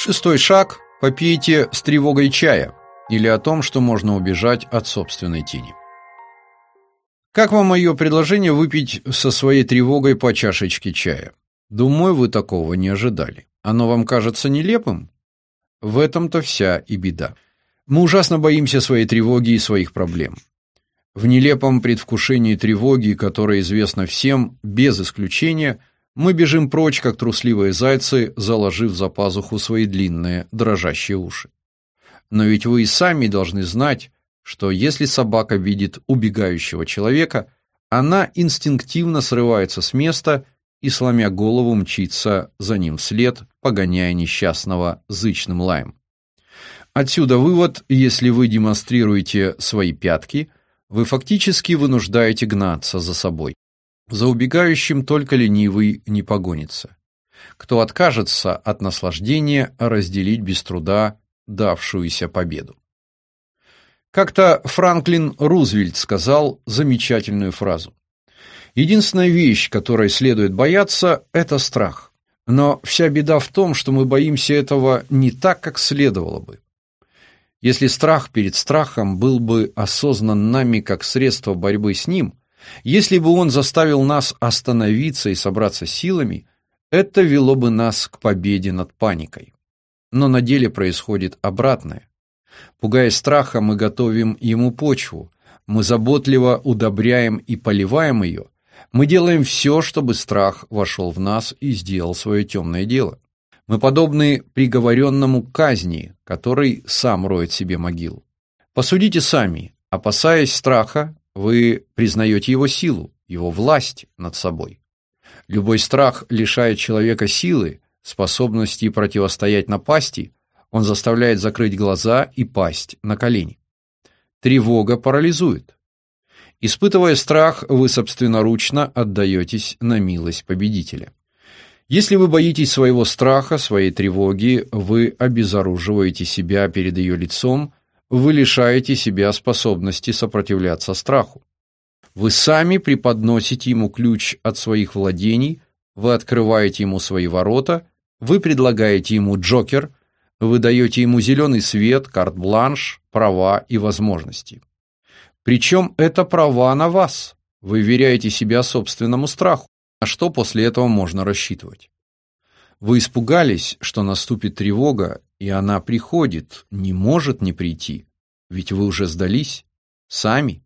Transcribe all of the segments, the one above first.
Шестой шаг – попейте с тревогой чая или о том, что можно убежать от собственной тени. Как вам мое предложение выпить со своей тревогой по чашечке чая? Думаю, вы такого не ожидали. Оно вам кажется нелепым? В этом-то вся и беда. Мы ужасно боимся своей тревоги и своих проблем. В нелепом предвкушении тревоги, которая известна всем, без исключения, мы бежим прочь, как трусливые зайцы, заложив за пазуху свои длинные, дрожащие уши. Но ведь вы и сами должны знать, что если собака видит убегающего человека, она инстинктивно срывается с места и, сломя голову, мчится за ним вслед, погоняя несчастного зычным лаем. Отсюда вывод, если вы демонстрируете свои пятки, вы фактически вынуждаете гнаться за собой. За убегающим только ленивый не погонится. Кто откажется от наслаждения разделить без труда давшуюся победу. Как-то Франклин Рузвельт сказал замечательную фразу. Единственная вещь, которой следует бояться это страх. Но вся беда в том, что мы боимся этого не так, как следовало бы. Если страх перед страхом был бы осознан нами как средство борьбы с ним, если бы он заставил нас остановиться и собраться силами, это вело бы нас к победе над паникой. Но на деле происходит обратное. Пугая страха, мы готовим ему почву, мы заботливо удобряем и поливаем ее, мы делаем все, чтобы страх вошел в нас и сделал свое темное дело. Мы подобны приговоренному к казни, который сам роет себе могилу. Посудите сами, опасаясь страха, вы признаете его силу, его власть над собой. Любой страх лишает человека силы, способности противостоять напасти, он заставляет закрыть глаза и пасть на колени. Тревога парализует. Испытывая страх, вы собственноручно отдаетесь на милость победителя. Если вы боитесь своего страха, своей тревоги, вы обезоруживаете себя перед ее лицом вы лишаете себя способности сопротивляться страху. Вы сами преподносите ему ключ от своих владений, вы открываете ему свои ворота, вы предлагаете ему джокер, вы даете ему зеленый свет, карт-бланш, права и возможности. Причем это права на вас. Вы веряете себя собственному страху. На что после этого можно рассчитывать? Вы испугались, что наступит тревога, и она приходит, не может не прийти. Ведь вы уже сдались. Сами.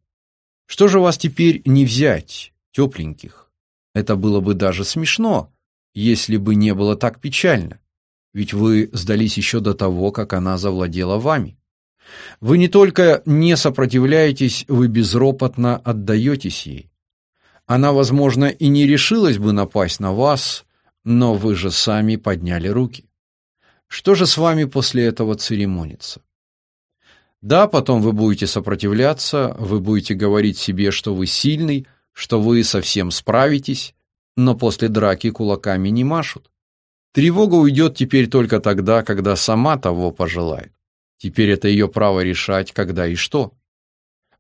Что же вас теперь не взять, тепленьких? Это было бы даже смешно, если бы не было так печально. Ведь вы сдались еще до того, как она завладела вами. Вы не только не сопротивляетесь, вы безропотно отдаетесь ей. Она, возможно, и не решилась бы напасть на вас, но вы же сами подняли руки. Что же с вами после этого церемониться? Да, потом вы будете сопротивляться, вы будете говорить себе, что вы сильный, что вы совсем справитесь, но после драки кулаками не машут. Тревога уйдет теперь только тогда, когда сама того пожелает. Теперь это ее право решать, когда и что.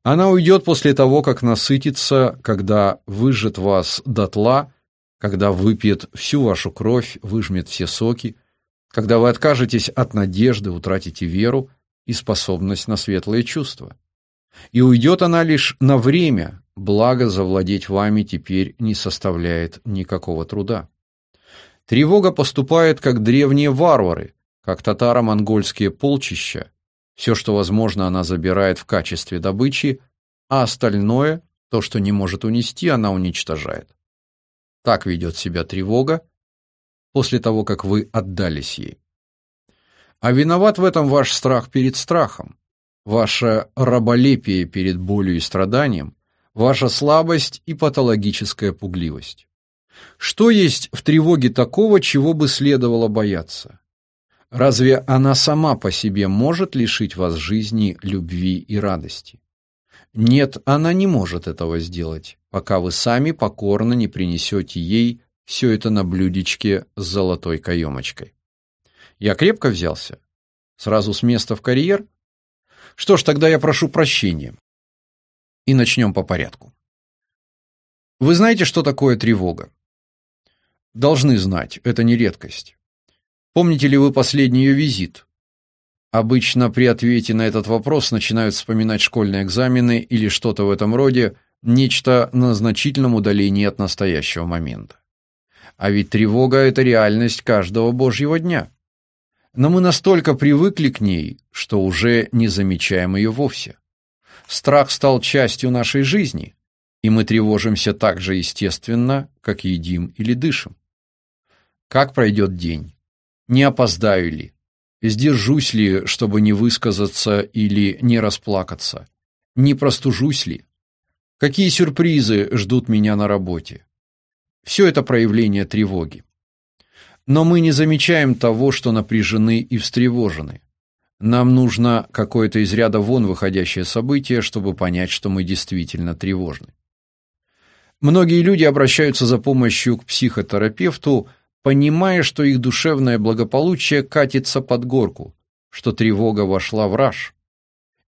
Она уйдет после того, как насытится, когда выжжет вас дотла, когда выпьет всю вашу кровь, выжмет все соки, когда вы откажетесь от надежды, утратите веру и способность на светлые чувства. И уйдет она лишь на время, благо завладеть вами теперь не составляет никакого труда. Тревога поступает как древние варвары, как татаро-монгольские полчища. Все, что возможно, она забирает в качестве добычи, а остальное, то, что не может унести, она уничтожает. Так ведет себя тревога, после того, как вы отдались ей. А виноват в этом ваш страх перед страхом, ваше раболепие перед болью и страданием, ваша слабость и патологическая пугливость. Что есть в тревоге такого, чего бы следовало бояться? Разве она сама по себе может лишить вас жизни, любви и радости? Нет, она не может этого сделать, пока вы сами покорно не принесете ей все это на блюдечке с золотой каемочкой. Я крепко взялся. Сразу с места в карьер? Что ж, тогда я прошу прощения. И начнем по порядку. Вы знаете, что такое тревога? Должны знать, это не редкость. Помните ли вы последний ее визит? Обычно при ответе на этот вопрос начинают вспоминать школьные экзамены или что-то в этом роде, нечто на значительном удалении от настоящего момента. А ведь тревога это реальность каждого божьего дня. Но мы настолько привыкли к ней, что уже не замечаем ее вовсе. Страх стал частью нашей жизни, и мы тревожимся так же естественно, как едим или дышим. Как пройдет день? Не опоздаю ли? Сдержусь ли, чтобы не высказаться или не расплакаться? Не простужусь ли? Какие сюрпризы ждут меня на работе? Все это проявление тревоги. Но мы не замечаем того, что напряжены и встревожены. Нам нужно какое-то из ряда вон выходящее событие, чтобы понять, что мы действительно тревожны. Многие люди обращаются за помощью к психотерапевту – понимая, что их душевное благополучие катится под горку, что тревога вошла в раж.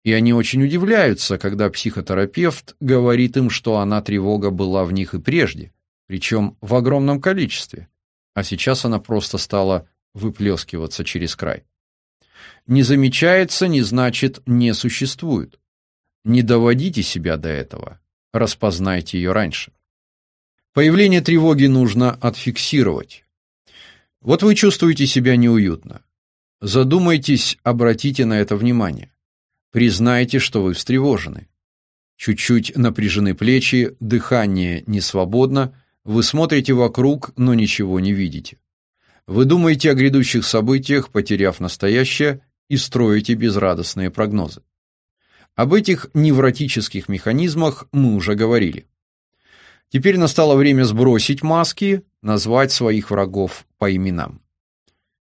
И они очень удивляются, когда психотерапевт говорит им, что она тревога была в них и прежде, причем в огромном количестве, а сейчас она просто стала выплескиваться через край. Не замечается не значит не существует. Не доводите себя до этого, распознайте ее раньше. Появление тревоги нужно отфиксировать. Вот вы чувствуете себя неуютно. Задумайтесь, обратите на это внимание. Признайте, что вы встревожены. Чуть-чуть напряжены плечи, дыхание не свободно, вы смотрите вокруг, но ничего не видите. Вы думаете о грядущих событиях, потеряв настоящее, и строите безрадостные прогнозы. Об этих невротических механизмах мы уже говорили. Теперь настало время сбросить маски, назвать своих врагов по именам.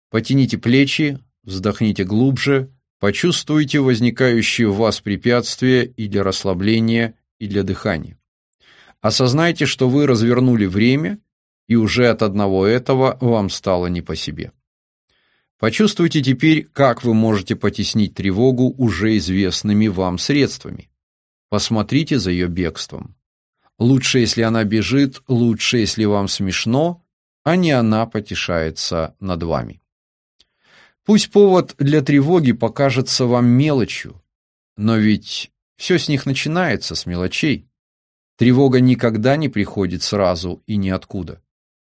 Потяните плечи, вздохните глубже, почувствуйте возникающие в вас препятствия и для расслабления, и для дыхания. Осознайте, что вы развернули время, и уже от одного этого вам стало не по себе. Почувствуйте теперь, как вы можете потеснить тревогу уже известными вам средствами. Посмотрите за ее бегством. Лучше, если она бежит, лучше, если вам смешно, а не она потешается над вами. Пусть повод для тревоги покажется вам мелочью, но ведь все с них начинается, с мелочей. Тревога никогда не приходит сразу и ниоткуда.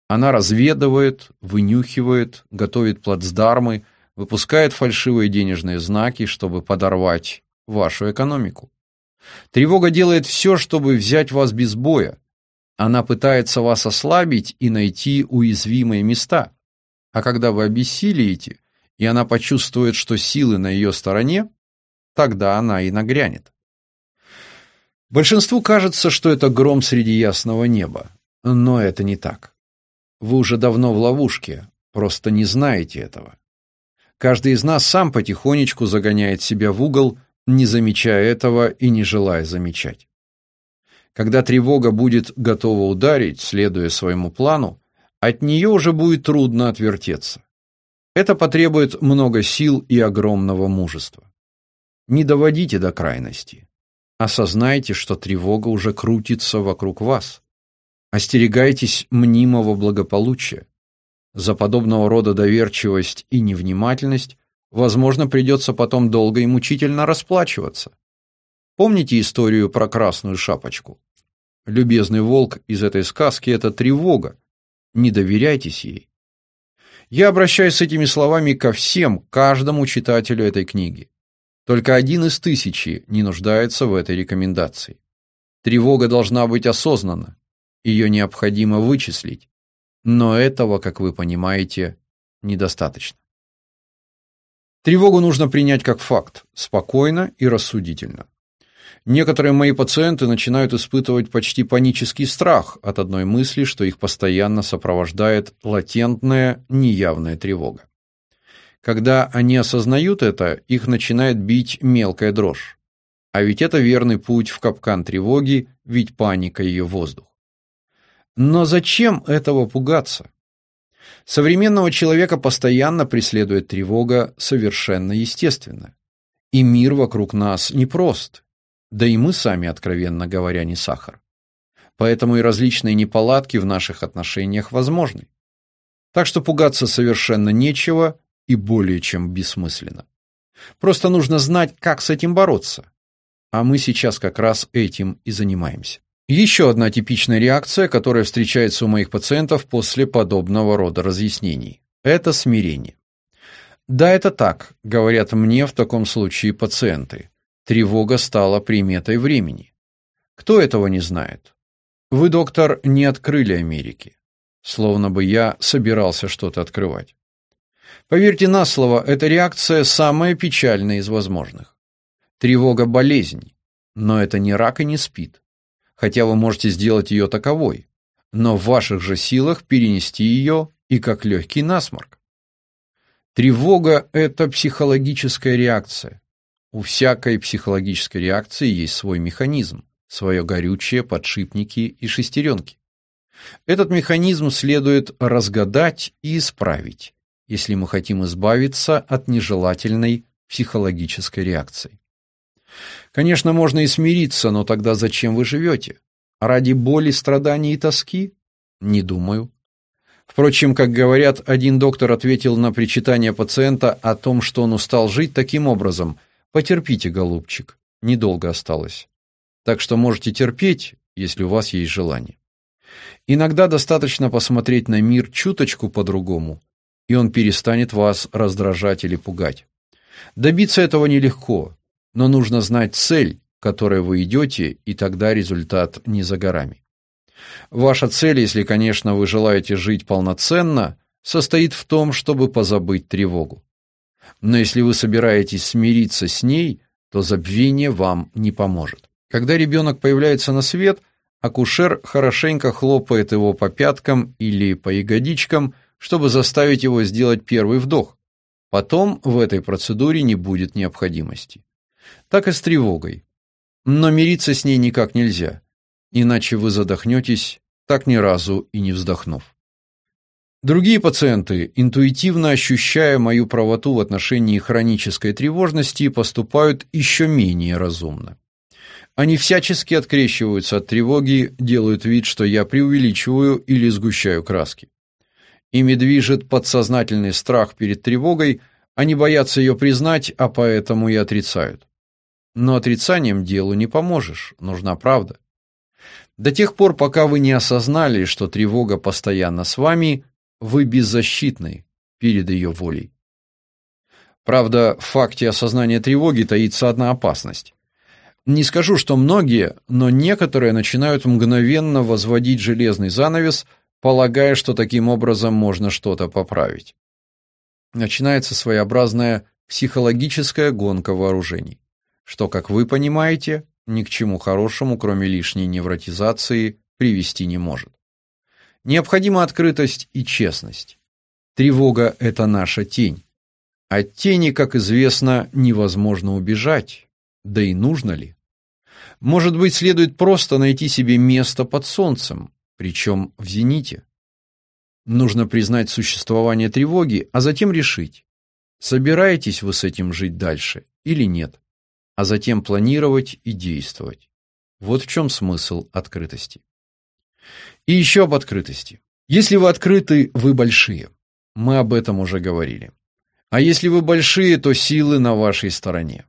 Она разведывает, вынюхивает, готовит плацдармы, выпускает фальшивые денежные знаки, чтобы подорвать вашу экономику. Тревога делает все, чтобы взять вас без боя. Она пытается вас ослабить и найти уязвимые места. А когда вы обессилиете, и она почувствует, что силы на ее стороне, тогда она и нагрянет. Большинству кажется, что это гром среди ясного неба, но это не так. Вы уже давно в ловушке, просто не знаете этого. Каждый из нас сам потихонечку загоняет себя в угол, не замечая этого и не желая замечать. Когда тревога будет готова ударить, следуя своему плану, от нее уже будет трудно отвертеться. Это потребует много сил и огромного мужества. Не доводите до крайности. Осознайте, что тревога уже крутится вокруг вас. Остерегайтесь мнимого благополучия. За подобного рода доверчивость и невнимательность Возможно, придется потом долго и мучительно расплачиваться. Помните историю про красную шапочку? Любезный волк из этой сказки – это тревога. Не доверяйтесь ей. Я обращаюсь с этими словами ко всем, каждому читателю этой книги. Только один из тысячи не нуждается в этой рекомендации. Тревога должна быть осознанна. Ее необходимо вычислить. Но этого, как вы понимаете, недостаточно. Тревогу нужно принять как факт, спокойно и рассудительно. Некоторые мои пациенты начинают испытывать почти панический страх от одной мысли, что их постоянно сопровождает латентная, неявная тревога. Когда они осознают это, их начинает бить мелкая дрожь. А ведь это верный путь в капкан тревоги, ведь паника ее воздух. Но зачем этого пугаться? Современного человека постоянно преследует тревога совершенно естественно. И мир вокруг нас непрост. Да и мы сами, откровенно говоря, не сахар. Поэтому и различные неполадки в наших отношениях возможны. Так что пугаться совершенно нечего и более чем бессмысленно. Просто нужно знать, как с этим бороться. А мы сейчас как раз этим и занимаемся. Еще одна типичная реакция, которая встречается у моих пациентов после подобного рода разъяснений это смирение. Да, это так, говорят мне в таком случае пациенты. Тревога стала приметой времени. Кто этого не знает? Вы, доктор, не открыли Америки. Словно бы я собирался что-то открывать. Поверьте на слово, эта реакция самая печальная из возможных. Тревога – болезнь, но это не рак и не спит. Хотя вы можете сделать ее таковой, но в ваших же силах перенести ее и как легкий насморк. Тревога – это психологическая реакция. У всякой психологической реакции есть свой механизм, свое горючее, подшипники и шестеренки. Этот механизм следует разгадать и исправить, если мы хотим избавиться от нежелательной психологической реакции. Конечно, можно и смириться, но тогда зачем вы живете? Ради боли, страданий и тоски? Не думаю. Впрочем, как говорят, один доктор ответил на причитание пациента о том, что он устал жить таким образом: "Потерпите, голубчик, недолго осталось. Так что можете терпеть, если у вас есть желание". Иногда достаточно посмотреть на мир чуточку по-другому, и он перестанет вас раздражать или пугать. Добиться этого нелегко, но нужно знать цель, к которой вы идете, и тогда результат не за горами. Ваша цель, если, конечно, вы желаете жить полноценно, состоит в том, чтобы позабыть тревогу. Но если вы собираетесь смириться с ней, то забвение вам не поможет. Когда ребенок появляется на свет, акушер хорошенько хлопает его по пяткам или по ягодичкам, чтобы заставить его сделать первый вдох. Потом в этой процедуре не будет необходимости. Так и с тревогой. Но мириться с ней никак нельзя иначе вы задохнетесь, так ни разу и не вздохнув. Другие пациенты, интуитивно ощущая мою правоту в отношении хронической тревожности, поступают еще менее разумно. Они всячески открещиваются от тревоги, делают вид, что я преувеличиваю или сгущаю краски. Ими движет подсознательный страх перед тревогой, они боятся ее признать, а поэтому и отрицают. Но отрицанием делу не поможешь, нужна правда. До тех пор, пока вы не осознали, что тревога постоянно с вами, вы беззащитны перед ее волей. Правда, в факте осознания тревоги таится одна опасность. Не скажу, что многие, но некоторые начинают мгновенно возводить железный занавес, полагая, что таким образом можно что-то поправить. Начинается своеобразная психологическая гонка вооружений, что, как вы понимаете, ни к чему хорошему, кроме лишней невротизации, привести не может. Необходима открытость и честность. Тревога – это наша тень. От тени, как известно, невозможно убежать. Да и нужно ли? Может быть, следует просто найти себе место под солнцем, причем в зените. Нужно признать существование тревоги, а затем решить, собираетесь вы с этим жить дальше или нет а затем планировать и действовать. Вот в чем смысл открытости. И еще об открытости. Если вы открыты, вы большие. Мы об этом уже говорили. А если вы большие, то силы на вашей стороне.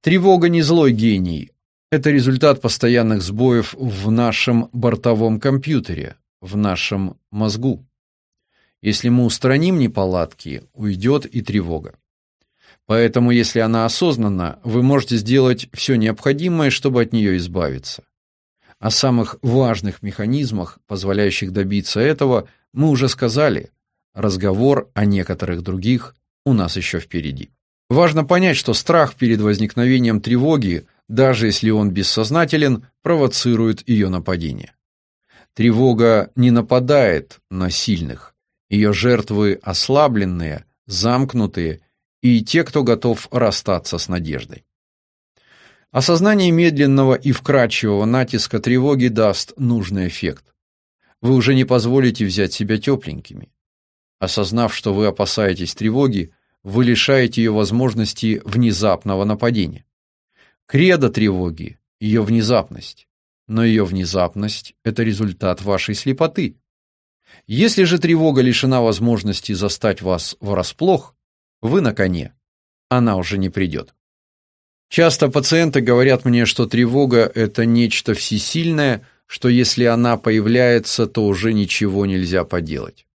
Тревога не злой гений. Это результат постоянных сбоев в нашем бортовом компьютере, в нашем мозгу. Если мы устраним неполадки, уйдет и тревога. Поэтому, если она осознанна, вы можете сделать все необходимое, чтобы от нее избавиться. О самых важных механизмах, позволяющих добиться этого, мы уже сказали. Разговор о некоторых других у нас еще впереди. Важно понять, что страх перед возникновением тревоги, даже если он бессознателен, провоцирует ее нападение. Тревога не нападает на сильных. Ее жертвы ослабленные, замкнутые и те, кто готов расстаться с надеждой. Осознание медленного и вкрадчивого натиска тревоги даст нужный эффект. Вы уже не позволите взять себя тепленькими. Осознав, что вы опасаетесь тревоги, вы лишаете ее возможности внезапного нападения. Кредо тревоги – ее внезапность. Но ее внезапность – это результат вашей слепоты. Если же тревога лишена возможности застать вас врасплох, вы на коне. Она уже не придет. Часто пациенты говорят мне, что тревога это нечто всесильное, что если она появляется, то уже ничего нельзя поделать.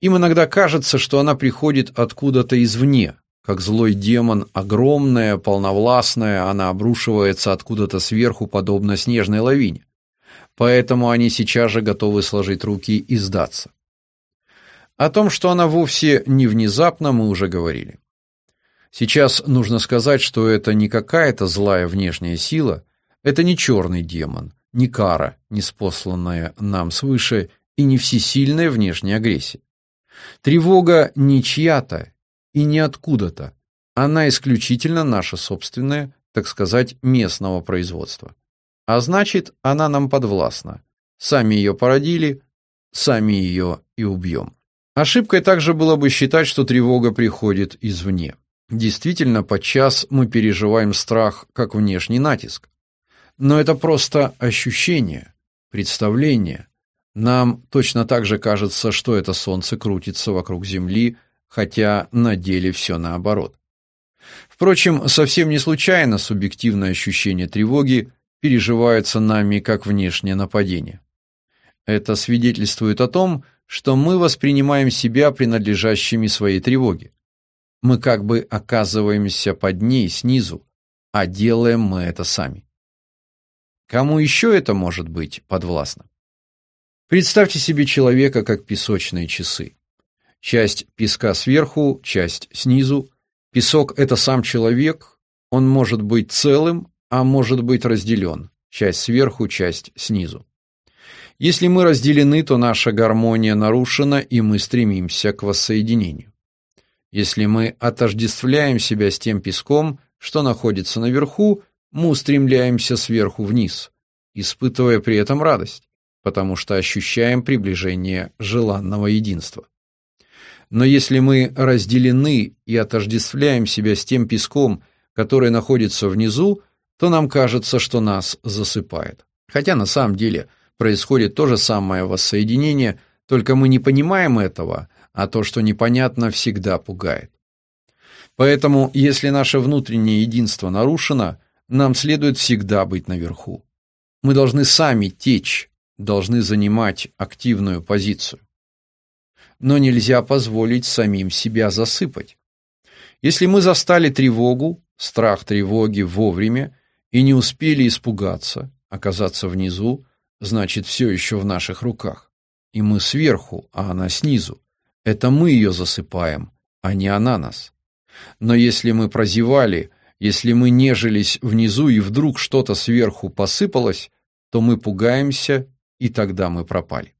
Им иногда кажется, что она приходит откуда-то извне, как злой демон, огромная, полновластная, она обрушивается откуда-то сверху, подобно снежной лавине. Поэтому они сейчас же готовы сложить руки и сдаться. О том, что она вовсе не внезапно, мы уже говорили. Сейчас нужно сказать, что это не какая-то злая внешняя сила, это не черный демон, не кара, неспосланная нам свыше, и не всесильная внешняя агрессия. Тревога не чья-то и не откуда-то. Она исключительно наша собственная, так сказать, местного производства. А значит, она нам подвластна. Сами ее породили, сами ее и убьем. Ошибкой также было бы считать, что тревога приходит извне. Действительно, подчас мы переживаем страх как внешний натиск. Но это просто ощущение, представление. Нам точно так же кажется, что это солнце крутится вокруг Земли, хотя на деле все наоборот. Впрочем, совсем не случайно субъективное ощущение тревоги переживается нами как внешнее нападение. Это свидетельствует о том, что мы воспринимаем себя принадлежащими своей тревоге. Мы как бы оказываемся под ней снизу, а делаем мы это сами. Кому еще это может быть подвластно? Представьте себе человека как песочные часы. Часть песка сверху, часть снизу. Песок это сам человек, он может быть целым, а может быть разделен. Часть сверху, часть снизу. Если мы разделены, то наша гармония нарушена, и мы стремимся к воссоединению. Если мы отождествляем себя с тем песком, что находится наверху, мы устремляемся сверху вниз, испытывая при этом радость, потому что ощущаем приближение желанного единства. Но если мы разделены и отождествляем себя с тем песком, который находится внизу, то нам кажется, что нас засыпает. Хотя на самом деле происходит то же самое воссоединение, только мы не понимаем этого, а то, что непонятно, всегда пугает. Поэтому, если наше внутреннее единство нарушено, нам следует всегда быть наверху. Мы должны сами течь, должны занимать активную позицию. Но нельзя позволить самим себя засыпать. Если мы застали тревогу, страх тревоги вовремя и не успели испугаться, оказаться внизу, значит, все еще в наших руках. И мы сверху, а она снизу. Это мы ее засыпаем, а не она нас. Но если мы прозевали, если мы нежились внизу и вдруг что-то сверху посыпалось, то мы пугаемся, и тогда мы пропали.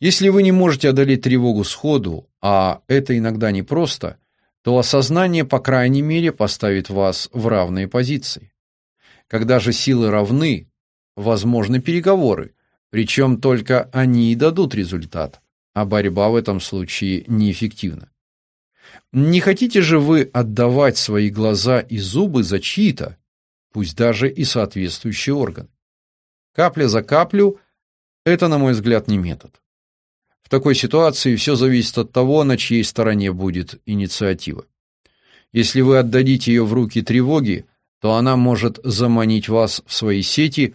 Если вы не можете одолеть тревогу сходу, а это иногда непросто, то осознание, по крайней мере, поставит вас в равные позиции. Когда же силы равны, возможны переговоры, причем только они и дадут результат, а борьба в этом случае неэффективна. Не хотите же вы отдавать свои глаза и зубы за чьи-то, пусть даже и соответствующий орган. Капля за каплю – это, на мой взгляд, не метод. В такой ситуации все зависит от того, на чьей стороне будет инициатива. Если вы отдадите ее в руки тревоги, то она может заманить вас в свои сети,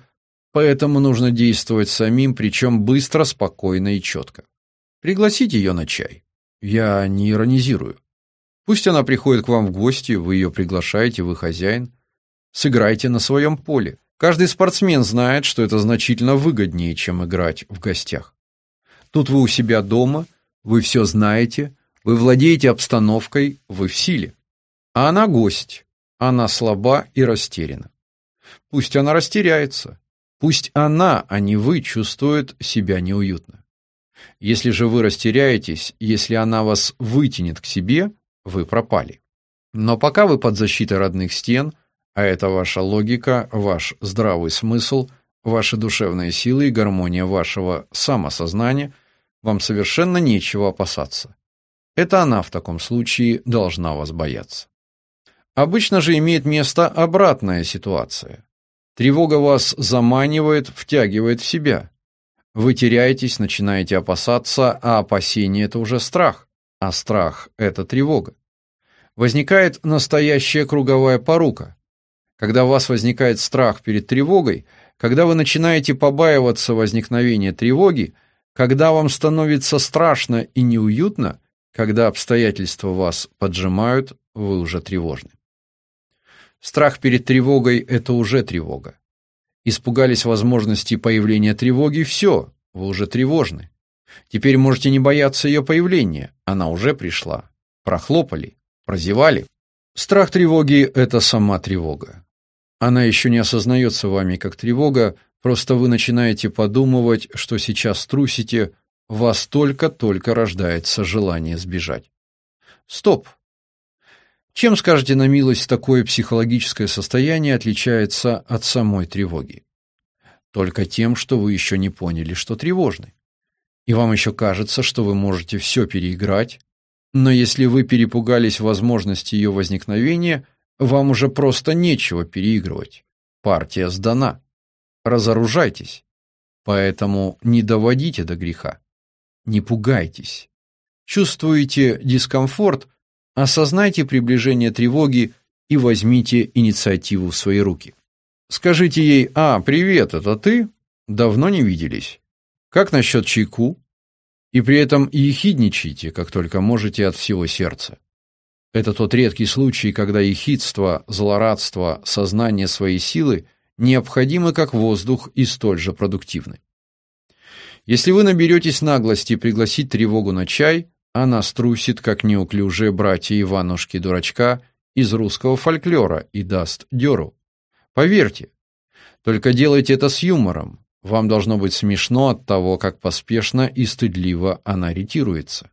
поэтому нужно действовать самим, причем быстро, спокойно и четко. Пригласите ее на чай. Я не иронизирую. Пусть она приходит к вам в гости, вы ее приглашаете, вы хозяин. Сыграйте на своем поле. Каждый спортсмен знает, что это значительно выгоднее, чем играть в гостях. Тут вы у себя дома, вы все знаете, вы владеете обстановкой, вы в силе. А она гость, она слаба и растеряна. Пусть она растеряется, пусть она, а не вы, чувствует себя неуютно. Если же вы растеряетесь, если она вас вытянет к себе, вы пропали. Но пока вы под защитой родных стен – а это ваша логика, ваш здравый смысл, ваши душевные силы и гармония вашего самосознания. Вам совершенно нечего опасаться. Это она в таком случае должна вас бояться. Обычно же имеет место обратная ситуация. Тревога вас заманивает, втягивает в себя. Вы теряетесь, начинаете опасаться, а опасение это уже страх, а страх это тревога. Возникает настоящая круговая порука. Когда у вас возникает страх перед тревогой, когда вы начинаете побаиваться возникновения тревоги, когда вам становится страшно и неуютно, когда обстоятельства вас поджимают, вы уже тревожны. Страх перед тревогой это уже тревога. Испугались возможности появления тревоги все, вы уже тревожны. Теперь можете не бояться ее появления, она уже пришла. Прохлопали, прозевали. Страх тревоги это сама тревога. Она еще не осознается вами как тревога, просто вы начинаете подумывать, что сейчас трусите, вас только-только рождается желание сбежать. Стоп. Чем, скажете на милость, такое психологическое состояние отличается от самой тревоги? Только тем, что вы еще не поняли, что тревожны. И вам еще кажется, что вы можете все переиграть, но если вы перепугались возможности ее возникновения, вам уже просто нечего переигрывать. Партия сдана. Разоружайтесь. Поэтому не доводите до греха. Не пугайтесь. Чувствуете дискомфорт, осознайте приближение тревоги и возьмите инициативу в свои руки. Скажите ей: "А, привет, это ты? Давно не виделись. Как насчет чайку?" И при этом ехидничайте, как только можете от всего сердца. Это тот редкий случай, когда ехидство, злорадство, сознание своей силы необходимы как воздух и столь же продуктивны. Если вы наберетесь наглости пригласить тревогу на чай, она струсит, как неуклюжие братья Иванушки-дурачка из русского фольклора и даст дёру. Поверьте. Только делайте это с юмором. Вам должно быть смешно от того, как поспешно и стыдливо она ретируется.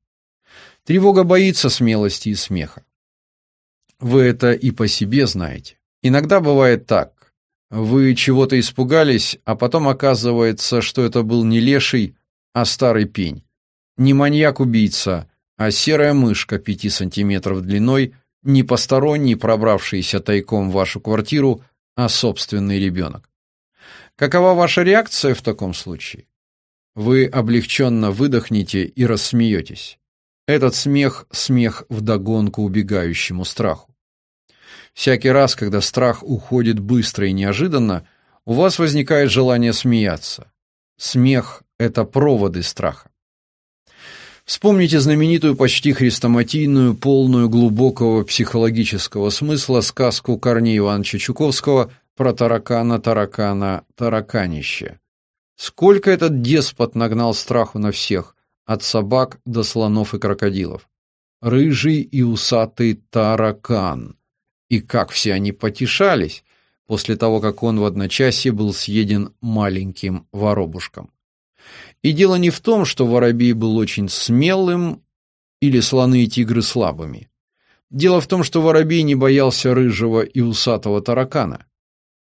Тревога боится смелости и смеха. Вы это и по себе знаете. Иногда бывает так. Вы чего-то испугались, а потом оказывается, что это был не леший, а старый пень. Не маньяк-убийца, а серая мышка пяти сантиметров длиной, не посторонний, пробравшийся тайком в вашу квартиру, а собственный ребенок. Какова ваша реакция в таком случае? Вы облегченно выдохнете и рассмеетесь. Этот смех смех вдогонку убегающему страху. Всякий раз, когда страх уходит быстро и неожиданно, у вас возникает желание смеяться. Смех это проводы страха. Вспомните знаменитую почти хрестоматийную, полную глубокого психологического смысла сказку Корнея Ивановича Чуковского про таракана, таракана, тараканище. Сколько этот деспот нагнал страху на всех, от собак до слонов и крокодилов. Рыжий и усатый таракан. И как все они потешались после того, как он в одночасье был съеден маленьким воробушком. И дело не в том, что воробей был очень смелым или слоны и тигры слабыми. Дело в том, что воробей не боялся рыжего и усатого таракана,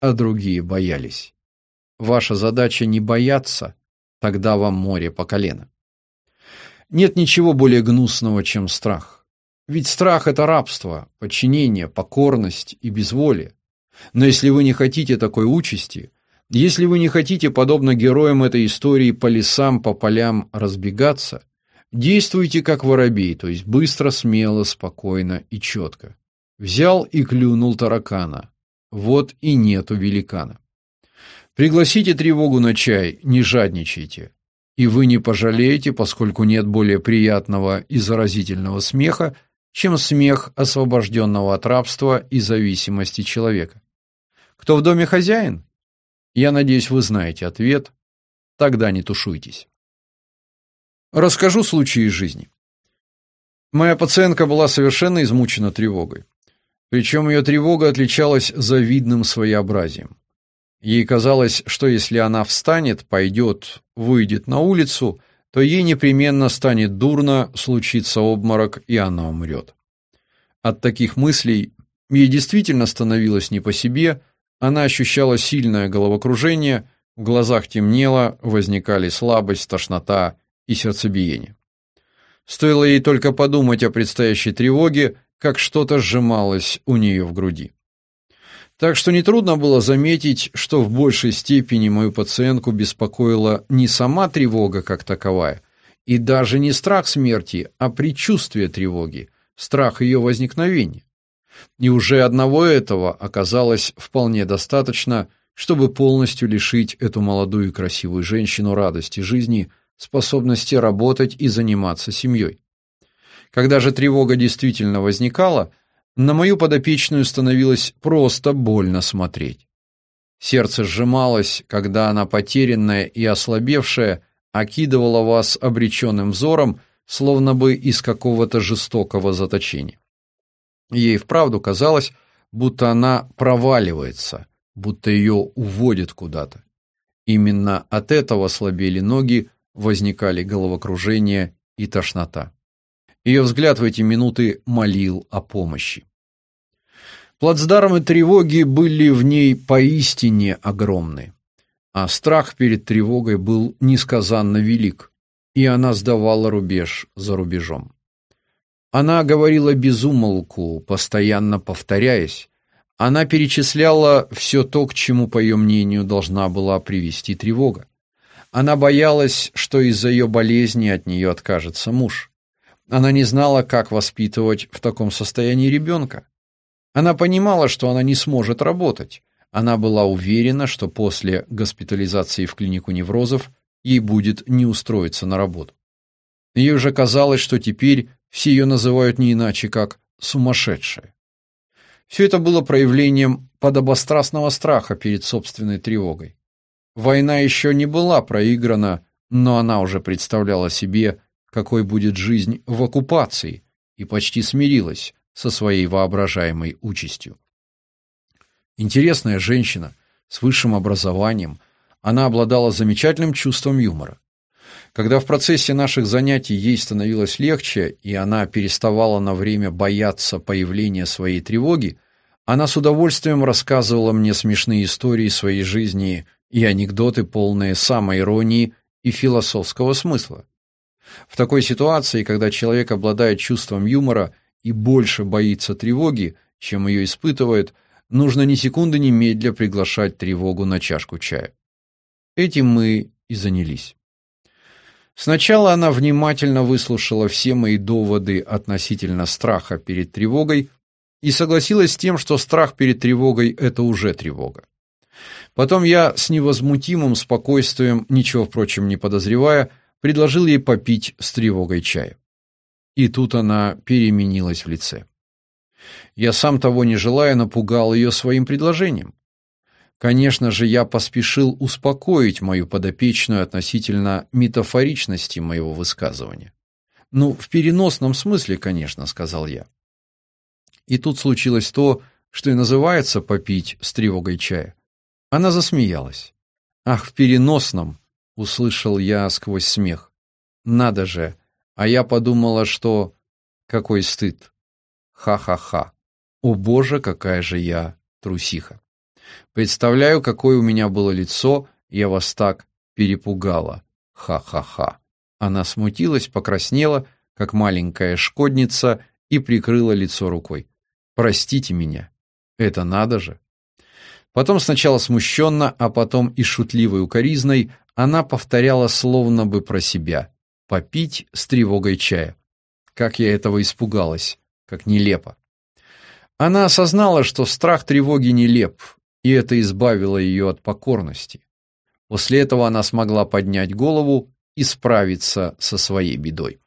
а другие боялись. Ваша задача не бояться, тогда вам море по колено. Нет ничего более гнусного, чем страх. Ведь страх это рабство, подчинение, покорность и безволие. Но если вы не хотите такой участи, если вы не хотите, подобно героям этой истории, по лесам, по полям разбегаться, действуйте как воробей, то есть быстро, смело, спокойно и четко. Взял и клюнул таракана. Вот и нету великана. Пригласите тревогу на чай, не жадничайте. И вы не пожалеете, поскольку нет более приятного и заразительного смеха, чем смех освобожденного от рабства и зависимости человека. Кто в доме хозяин? Я надеюсь, вы знаете ответ. Тогда не тушуйтесь. Расскажу случай из жизни. Моя пациентка была совершенно измучена тревогой. Причем ее тревога отличалась завидным своеобразием. Ей казалось, что если она встанет, пойдет, выйдет на улицу, то ей непременно станет дурно, случится обморок, и она умрет. От таких мыслей ей действительно становилось не по себе, она ощущала сильное головокружение, в глазах темнело, возникали слабость, тошнота и сердцебиение. Стоило ей только подумать о предстоящей тревоге, как что-то сжималось у нее в груди. Так что нетрудно было заметить, что в большей степени мою пациентку беспокоила не сама тревога как таковая, и даже не страх смерти, а предчувствие тревоги, страх ее возникновения. И уже одного этого оказалось вполне достаточно, чтобы полностью лишить эту молодую и красивую женщину радости жизни, способности работать и заниматься семьей. Когда же тревога действительно возникала, на мою подопечную становилось просто больно смотреть. Сердце сжималось, когда она потерянная и ослабевшая окидывала вас обреченным взором, словно бы из какого-то жестокого заточения. Ей вправду казалось, будто она проваливается, будто ее уводят куда-то. Именно от этого слабели ноги, возникали головокружение и тошнота. Ее взгляд в эти минуты молил о помощи. Плацдармы тревоги были в ней поистине огромны, а страх перед тревогой был несказанно велик, и она сдавала рубеж за рубежом. Она говорила без умолку, постоянно повторяясь. Она перечисляла все то, к чему, по ее мнению, должна была привести тревога. Она боялась, что из-за ее болезни от нее откажется муж. Она не знала, как воспитывать в таком состоянии ребенка. Она понимала, что она не сможет работать. Она была уверена, что после госпитализации в клинику неврозов ей будет не устроиться на работу. Ей уже казалось, что теперь все ее называют не иначе, как сумасшедшая. Все это было проявлением подобострастного страха перед собственной тревогой. Война еще не была проиграна, но она уже представляла себе, какой будет жизнь в оккупации, и почти смирилась со своей воображаемой участью. Интересная женщина с высшим образованием, она обладала замечательным чувством юмора. Когда в процессе наших занятий ей становилось легче, и она переставала на время бояться появления своей тревоги, она с удовольствием рассказывала мне смешные истории своей жизни и анекдоты, полные самоиронии и философского смысла. В такой ситуации, когда человек обладает чувством юмора и больше боится тревоги, чем ее испытывает, нужно ни секунды немедля приглашать тревогу на чашку чая. Этим мы и занялись. Сначала она внимательно выслушала все мои доводы относительно страха перед тревогой и согласилась с тем, что страх перед тревогой это уже тревога. Потом я с невозмутимым спокойствием, ничего впрочем не подозревая, предложил ей попить с тревогой чая. И тут она переменилась в лице. Я сам того не желая напугал ее своим предложением. Конечно же, я поспешил успокоить мою подопечную относительно метафоричности моего высказывания. Ну, в переносном смысле, конечно, сказал я. И тут случилось то, что и называется попить с тревогой чая. Она засмеялась. Ах, в переносном, услышал я сквозь смех. Надо же, а я подумала, что какой стыд. Ха-ха-ха. О боже, какая же я трусиха. Представляю, какое у меня было лицо, я вас так перепугала. Ха-ха-ха. Она смутилась, покраснела, как маленькая шкодница, и прикрыла лицо рукой. Простите меня. Это надо же. Потом сначала смущенно, а потом и шутливой укоризной она повторяла словно бы про себя: попить с тревогой чая. Как я этого испугалась, как нелепо. Она осознала, что страх тревоги нелеп, и это избавило ее от покорности. После этого она смогла поднять голову и справиться со своей бедой.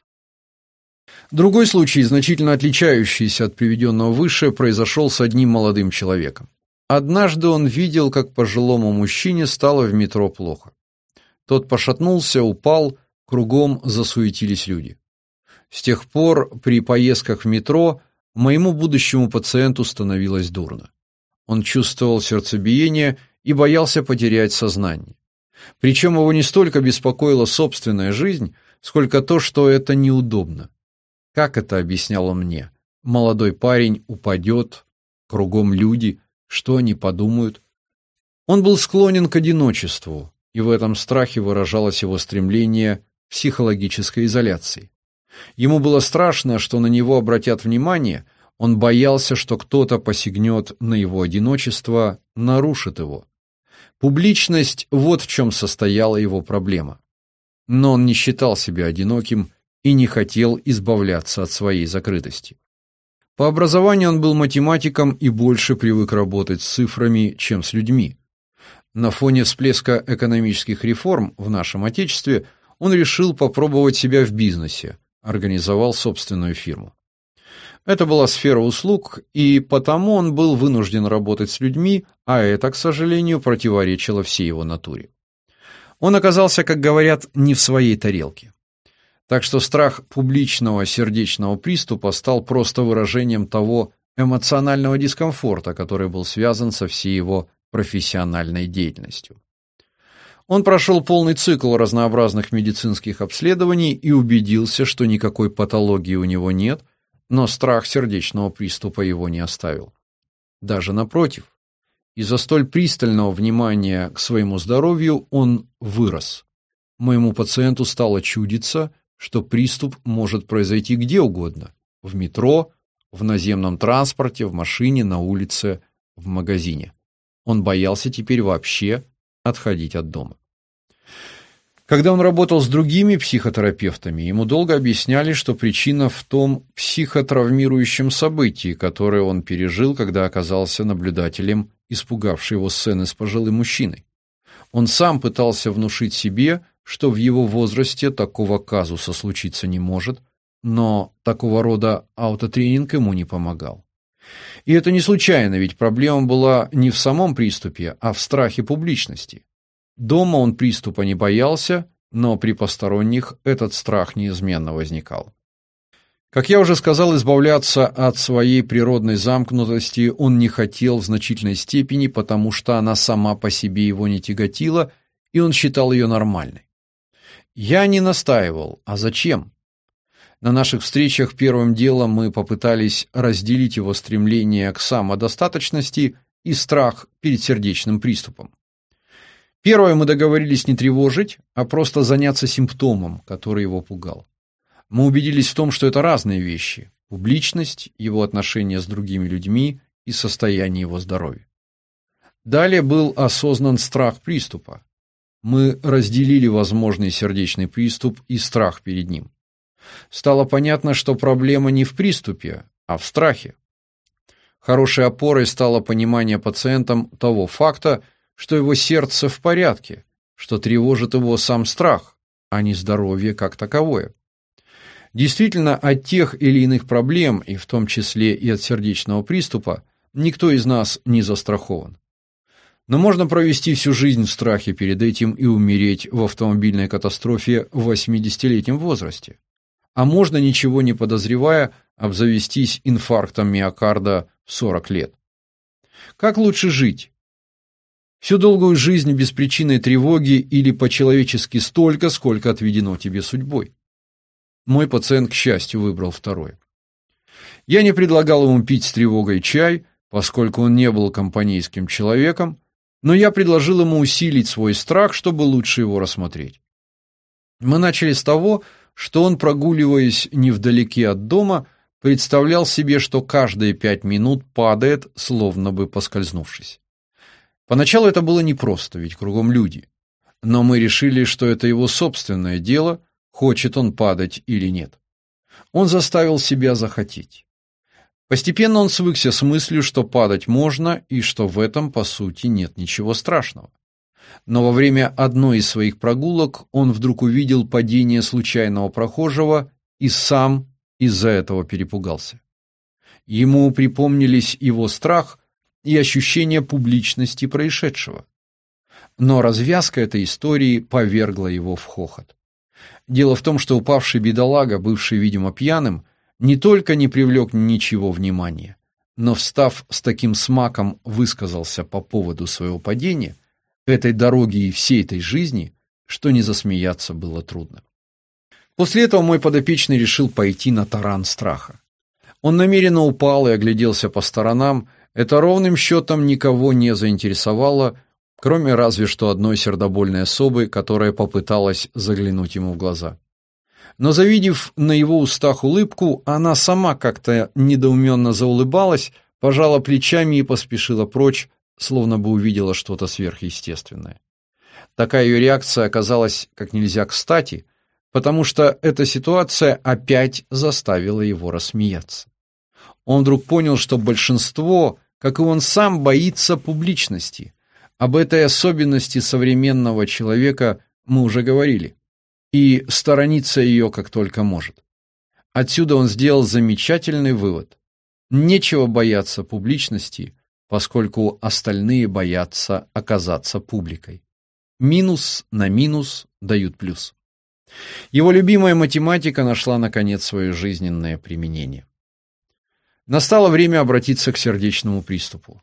Другой случай, значительно отличающийся от приведенного выше, произошел с одним молодым человеком. Однажды он видел, как пожилому мужчине стало в метро плохо. Тот пошатнулся, упал, кругом засуетились люди. С тех пор при поездках в метро моему будущему пациенту становилось дурно. Он чувствовал сердцебиение и боялся потерять сознание. Причем его не столько беспокоила собственная жизнь, сколько то, что это неудобно. Как это объяснял он мне? Молодой парень упадет, кругом люди, что они подумают? Он был склонен к одиночеству, и в этом страхе выражалось его стремление психологической изоляции. Ему было страшно, что на него обратят внимание, Он боялся, что кто-то посягнет на его одиночество, нарушит его. Публичность вот в чем состояла его проблема. Но он не считал себя одиноким и не хотел избавляться от своей закрытости. По образованию он был математиком и больше привык работать с цифрами, чем с людьми. На фоне всплеска экономических реформ в нашем отечестве он решил попробовать себя в бизнесе, организовал собственную фирму. Это была сфера услуг, и потому он был вынужден работать с людьми, а это, к сожалению, противоречило всей его натуре. Он оказался, как говорят, не в своей тарелке. Так что страх публичного сердечного приступа стал просто выражением того эмоционального дискомфорта, который был связан со всей его профессиональной деятельностью. Он прошел полный цикл разнообразных медицинских обследований и убедился, что никакой патологии у него нет, но страх сердечного приступа его не оставил. Даже напротив, из-за столь пристального внимания к своему здоровью он вырос. Моему пациенту стало чудиться, что приступ может произойти где угодно: в метро, в наземном транспорте, в машине, на улице, в магазине. Он боялся теперь вообще отходить от дома. Когда он работал с другими психотерапевтами, ему долго объясняли, что причина в том психотравмирующем событии, которое он пережил, когда оказался наблюдателем испугавшей его сцены с пожилым мужчиной. Он сам пытался внушить себе, что в его возрасте такого казуса случиться не может, но такого рода аутотренинг ему не помогал. И это не случайно, ведь проблема была не в самом приступе, а в страхе публичности. Дома он приступа не боялся, но при посторонних этот страх неизменно возникал. Как я уже сказал, избавляться от своей природной замкнутости он не хотел в значительной степени, потому что она сама по себе его не тяготила, и он считал ее нормальной. Я не настаивал, а зачем? На наших встречах первым делом мы попытались разделить его стремление к самодостаточности и страх перед сердечным приступом. Первое мы договорились не тревожить, а просто заняться симптомом, который его пугал. Мы убедились в том, что это разные вещи: публичность, его отношения с другими людьми и состояние его здоровья. Далее был осознан страх приступа. Мы разделили возможный сердечный приступ и страх перед ним. Стало понятно, что проблема не в приступе, а в страхе. Хорошей опорой стало понимание пациентам того факта, что его сердце в порядке, что тревожит его сам страх, а не здоровье как таковое. Действительно, от тех или иных проблем, и в том числе и от сердечного приступа, никто из нас не застрахован. Но можно провести всю жизнь в страхе перед этим и умереть в автомобильной катастрофе в 80-летнем возрасте. А можно, ничего не подозревая, обзавестись инфарктом миокарда в 40 лет. Как лучше жить? Всю долгую жизнь без причины тревоги или по-человечески столько, сколько отведено тебе судьбой? Мой пациент, к счастью, выбрал второе. Я не предлагал ему пить с тревогой чай, поскольку он не был компанейским человеком, но я предложил ему усилить свой страх, чтобы лучше его рассмотреть. Мы начали с того, что он, прогуливаясь невдалеке от дома, представлял себе, что каждые пять минут падает, словно бы поскользнувшись. Поначалу это было непросто, ведь кругом люди. Но мы решили, что это его собственное дело, хочет он падать или нет. Он заставил себя захотеть. Постепенно он свыкся с мыслью, что падать можно и что в этом, по сути, нет ничего страшного. Но во время одной из своих прогулок он вдруг увидел падение случайного прохожего и сам из-за этого перепугался. Ему припомнились его страх и ощущение публичности происшедшего. Но развязка этой истории повергла его в хохот. Дело в том, что упавший бедолага, бывший, видимо, пьяным, не только не привлек ничего внимания, но, встав с таким смаком, высказался по поводу своего падения, этой дороги и всей этой жизни, что не засмеяться было трудно. После этого мой подопечный решил пойти на таран страха. Он намеренно упал и огляделся по сторонам. Это ровным счетом никого не заинтересовало, кроме разве что одной сердобольной особы, которая попыталась заглянуть ему в глаза. Но завидев на его устах улыбку, она сама как-то недоуменно заулыбалась, пожала плечами и поспешила прочь, словно бы увидела что-то сверхъестественное. Такая ее реакция оказалась как нельзя кстати, потому что эта ситуация опять заставила его рассмеяться. Он вдруг понял, что большинство, как и он сам, боится публичности. Об этой особенности современного человека мы уже говорили. И сторонится ее как только может. Отсюда он сделал замечательный вывод. Нечего бояться публичности, поскольку остальные боятся оказаться публикой. Минус на минус дают плюс. Его любимая математика нашла наконец свое жизненное применение. Настало время обратиться к сердечному приступу.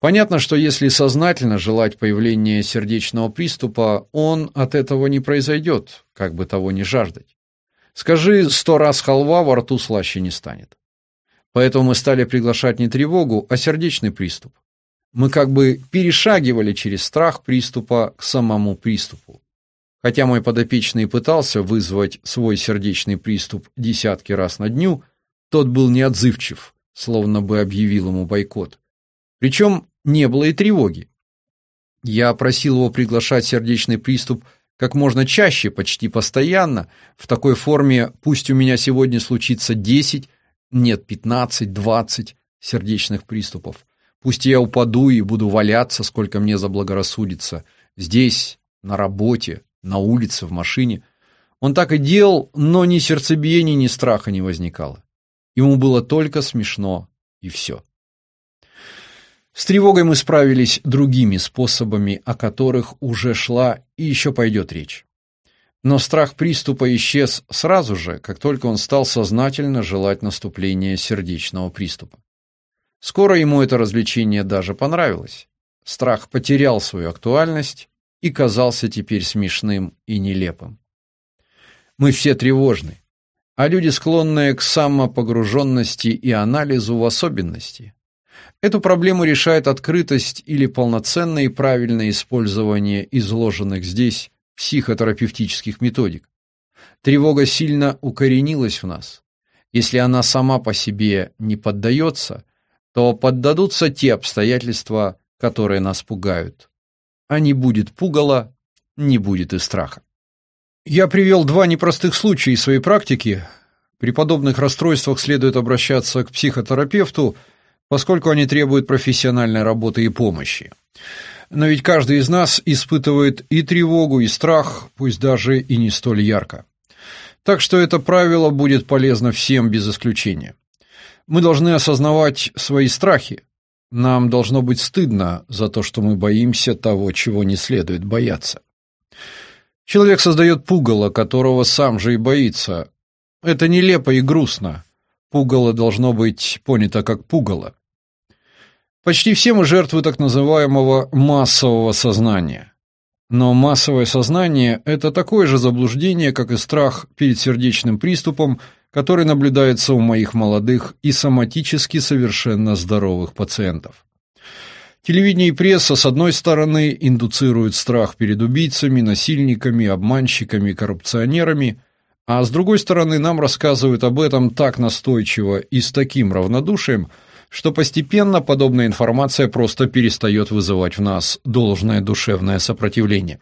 Понятно, что если сознательно желать появления сердечного приступа, он от этого не произойдет, как бы того ни жаждать. Скажи сто раз халва, во рту слаще не станет. Поэтому мы стали приглашать не тревогу, а сердечный приступ мы как бы перешагивали через страх приступа к самому приступу. Хотя мой подопечный пытался вызвать свой сердечный приступ десятки раз на дню, тот был неотзывчив, словно бы объявил ему бойкот. Причем не было и тревоги. Я просил его приглашать сердечный приступ как можно чаще, почти постоянно, в такой форме пусть у меня сегодня случится 10, нет, 15, 20 сердечных приступов. Пусть я упаду и буду валяться, сколько мне заблагорассудится, здесь, на работе, на улице, в машине. Он так и делал, но ни сердцебиения, ни страха не возникало. Ему было только смешно, и все. С тревогой мы справились другими способами, о которых уже шла и еще пойдет речь. Но страх приступа исчез сразу же, как только он стал сознательно желать наступления сердечного приступа. Скоро ему это развлечение даже понравилось. Страх потерял свою актуальность и казался теперь смешным и нелепым. Мы все тревожны, а люди, склонные к самопогруженности и анализу в особенности. Эту проблему решает открытость или полноценное и правильное использование изложенных здесь психотерапевтических методик. Тревога сильно укоренилась в нас. Если она сама по себе не поддается, то поддадутся те обстоятельства, которые нас пугают. А не будет пугала, не будет и страха. Я привел два непростых случая из своей практики. При подобных расстройствах следует обращаться к психотерапевту, поскольку они требуют профессиональной работы и помощи. Но ведь каждый из нас испытывает и тревогу, и страх, пусть даже и не столь ярко. Так что это правило будет полезно всем без исключения. Мы должны осознавать свои страхи. Нам должно быть стыдно за то, что мы боимся того, чего не следует бояться. Человек создает пугало, которого сам же и боится. Это нелепо и грустно. Пугало должно быть понято как пугало. Почти все мы жертвы так называемого массового сознания. Но массовое сознание – это такое же заблуждение, как и страх перед сердечным приступом – который наблюдается у моих молодых и соматически совершенно здоровых пациентов. Телевидение и пресса, с одной стороны, индуцируют страх перед убийцами, насильниками, обманщиками, коррупционерами, а с другой стороны, нам рассказывают об этом так настойчиво и с таким равнодушием, что постепенно подобная информация просто перестает вызывать в нас должное душевное сопротивление.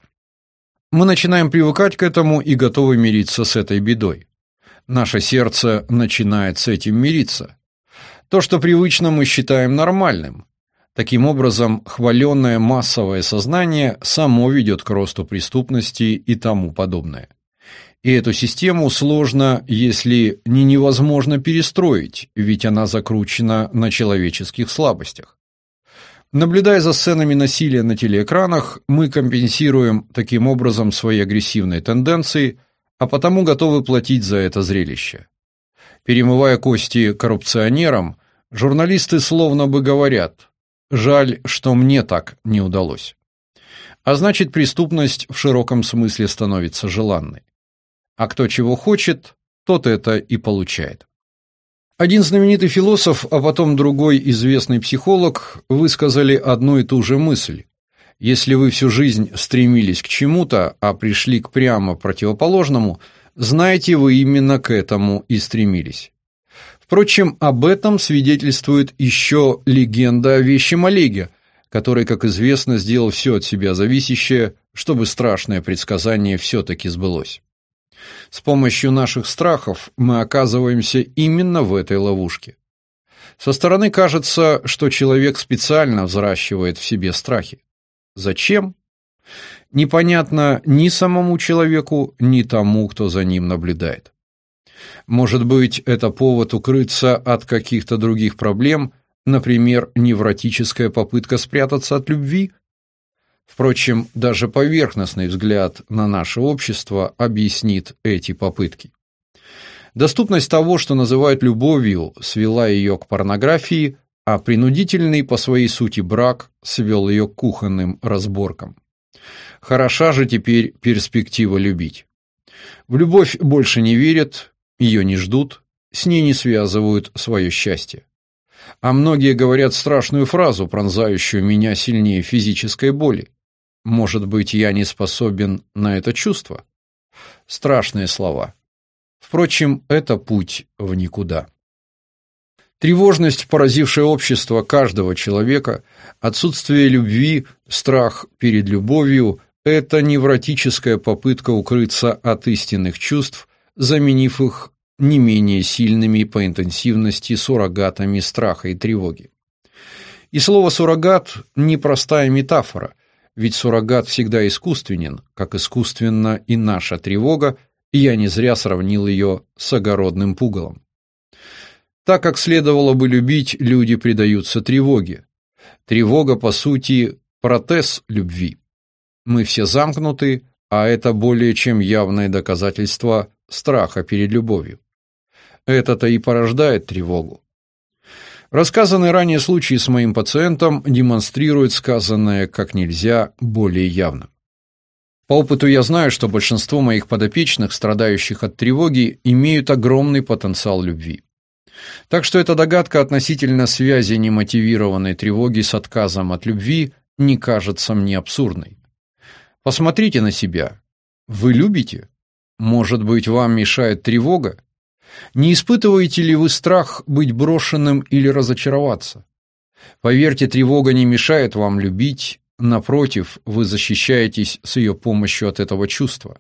Мы начинаем привыкать к этому и готовы мириться с этой бедой. Наше сердце начинает с этим мириться. То, что привычно, мы считаем нормальным. Таким образом, хваленное массовое сознание само ведет к росту преступности и тому подобное. И эту систему сложно, если не невозможно перестроить, ведь она закручена на человеческих слабостях. Наблюдая за сценами насилия на телеэкранах, мы компенсируем таким образом свои агрессивные тенденции, а потому готовы платить за это зрелище. Перемывая кости коррупционерам, журналисты словно бы говорят: "Жаль, что мне так не удалось". А значит, преступность в широком смысле становится желанной. А кто чего хочет, тот это и получает. Один знаменитый философ, а потом другой известный психолог высказали одну и ту же мысль: если вы всю жизнь стремились к чему-то, а пришли к прямо противоположному, Знаете, вы именно к этому и стремились. Впрочем, об этом свидетельствует еще легенда о вещем Олеге, который, как известно, сделал все от себя зависящее, чтобы страшное предсказание все-таки сбылось. С помощью наших страхов мы оказываемся именно в этой ловушке. Со стороны кажется, что человек специально взращивает в себе страхи. Зачем? Непонятно ни самому человеку, ни тому, кто за ним наблюдает. Может быть, это повод укрыться от каких-то других проблем, например, невротическая попытка спрятаться от любви? Впрочем, даже поверхностный взгляд на наше общество объяснит эти попытки. Доступность того, что называют любовью, свела ее к порнографии, а принудительный по своей сути брак свел ее к кухонным разборкам. Хороша же теперь перспектива любить. В любовь больше не верят, ее не ждут, с ней не связывают свое счастье. А многие говорят страшную фразу, пронзающую меня сильнее физической боли. Может быть, я не способен на это чувство? Страшные слова. Впрочем, это путь в никуда. Тревожность, поразившая общество каждого человека, отсутствие любви, страх перед любовью – это невротическая попытка укрыться от истинных чувств, заменив их не менее сильными по интенсивности суррогатами страха и тревоги. И слово «суррогат» – непростая метафора – ведь суррогат всегда искусственен, как искусственна и наша тревога, и я не зря сравнил ее с огородным пугалом. Так как следовало бы любить, люди предаются тревоге. Тревога, по сути, протез любви. Мы все замкнуты, а это более чем явное доказательство страха перед любовью. Это-то и порождает тревогу. Рассказанный ранее случай с моим пациентом демонстрирует сказанное как нельзя более явно. По опыту я знаю, что большинство моих подопечных, страдающих от тревоги, имеют огромный потенциал любви. Так что эта догадка относительно связи немотивированной тревоги с отказом от любви не кажется мне абсурдной. Посмотрите на себя. Вы любите? Может быть, вам мешает тревога? Не испытываете ли вы страх быть брошенным или разочароваться? Поверьте, тревога не мешает вам любить, напротив, вы защищаетесь с ее помощью от этого чувства.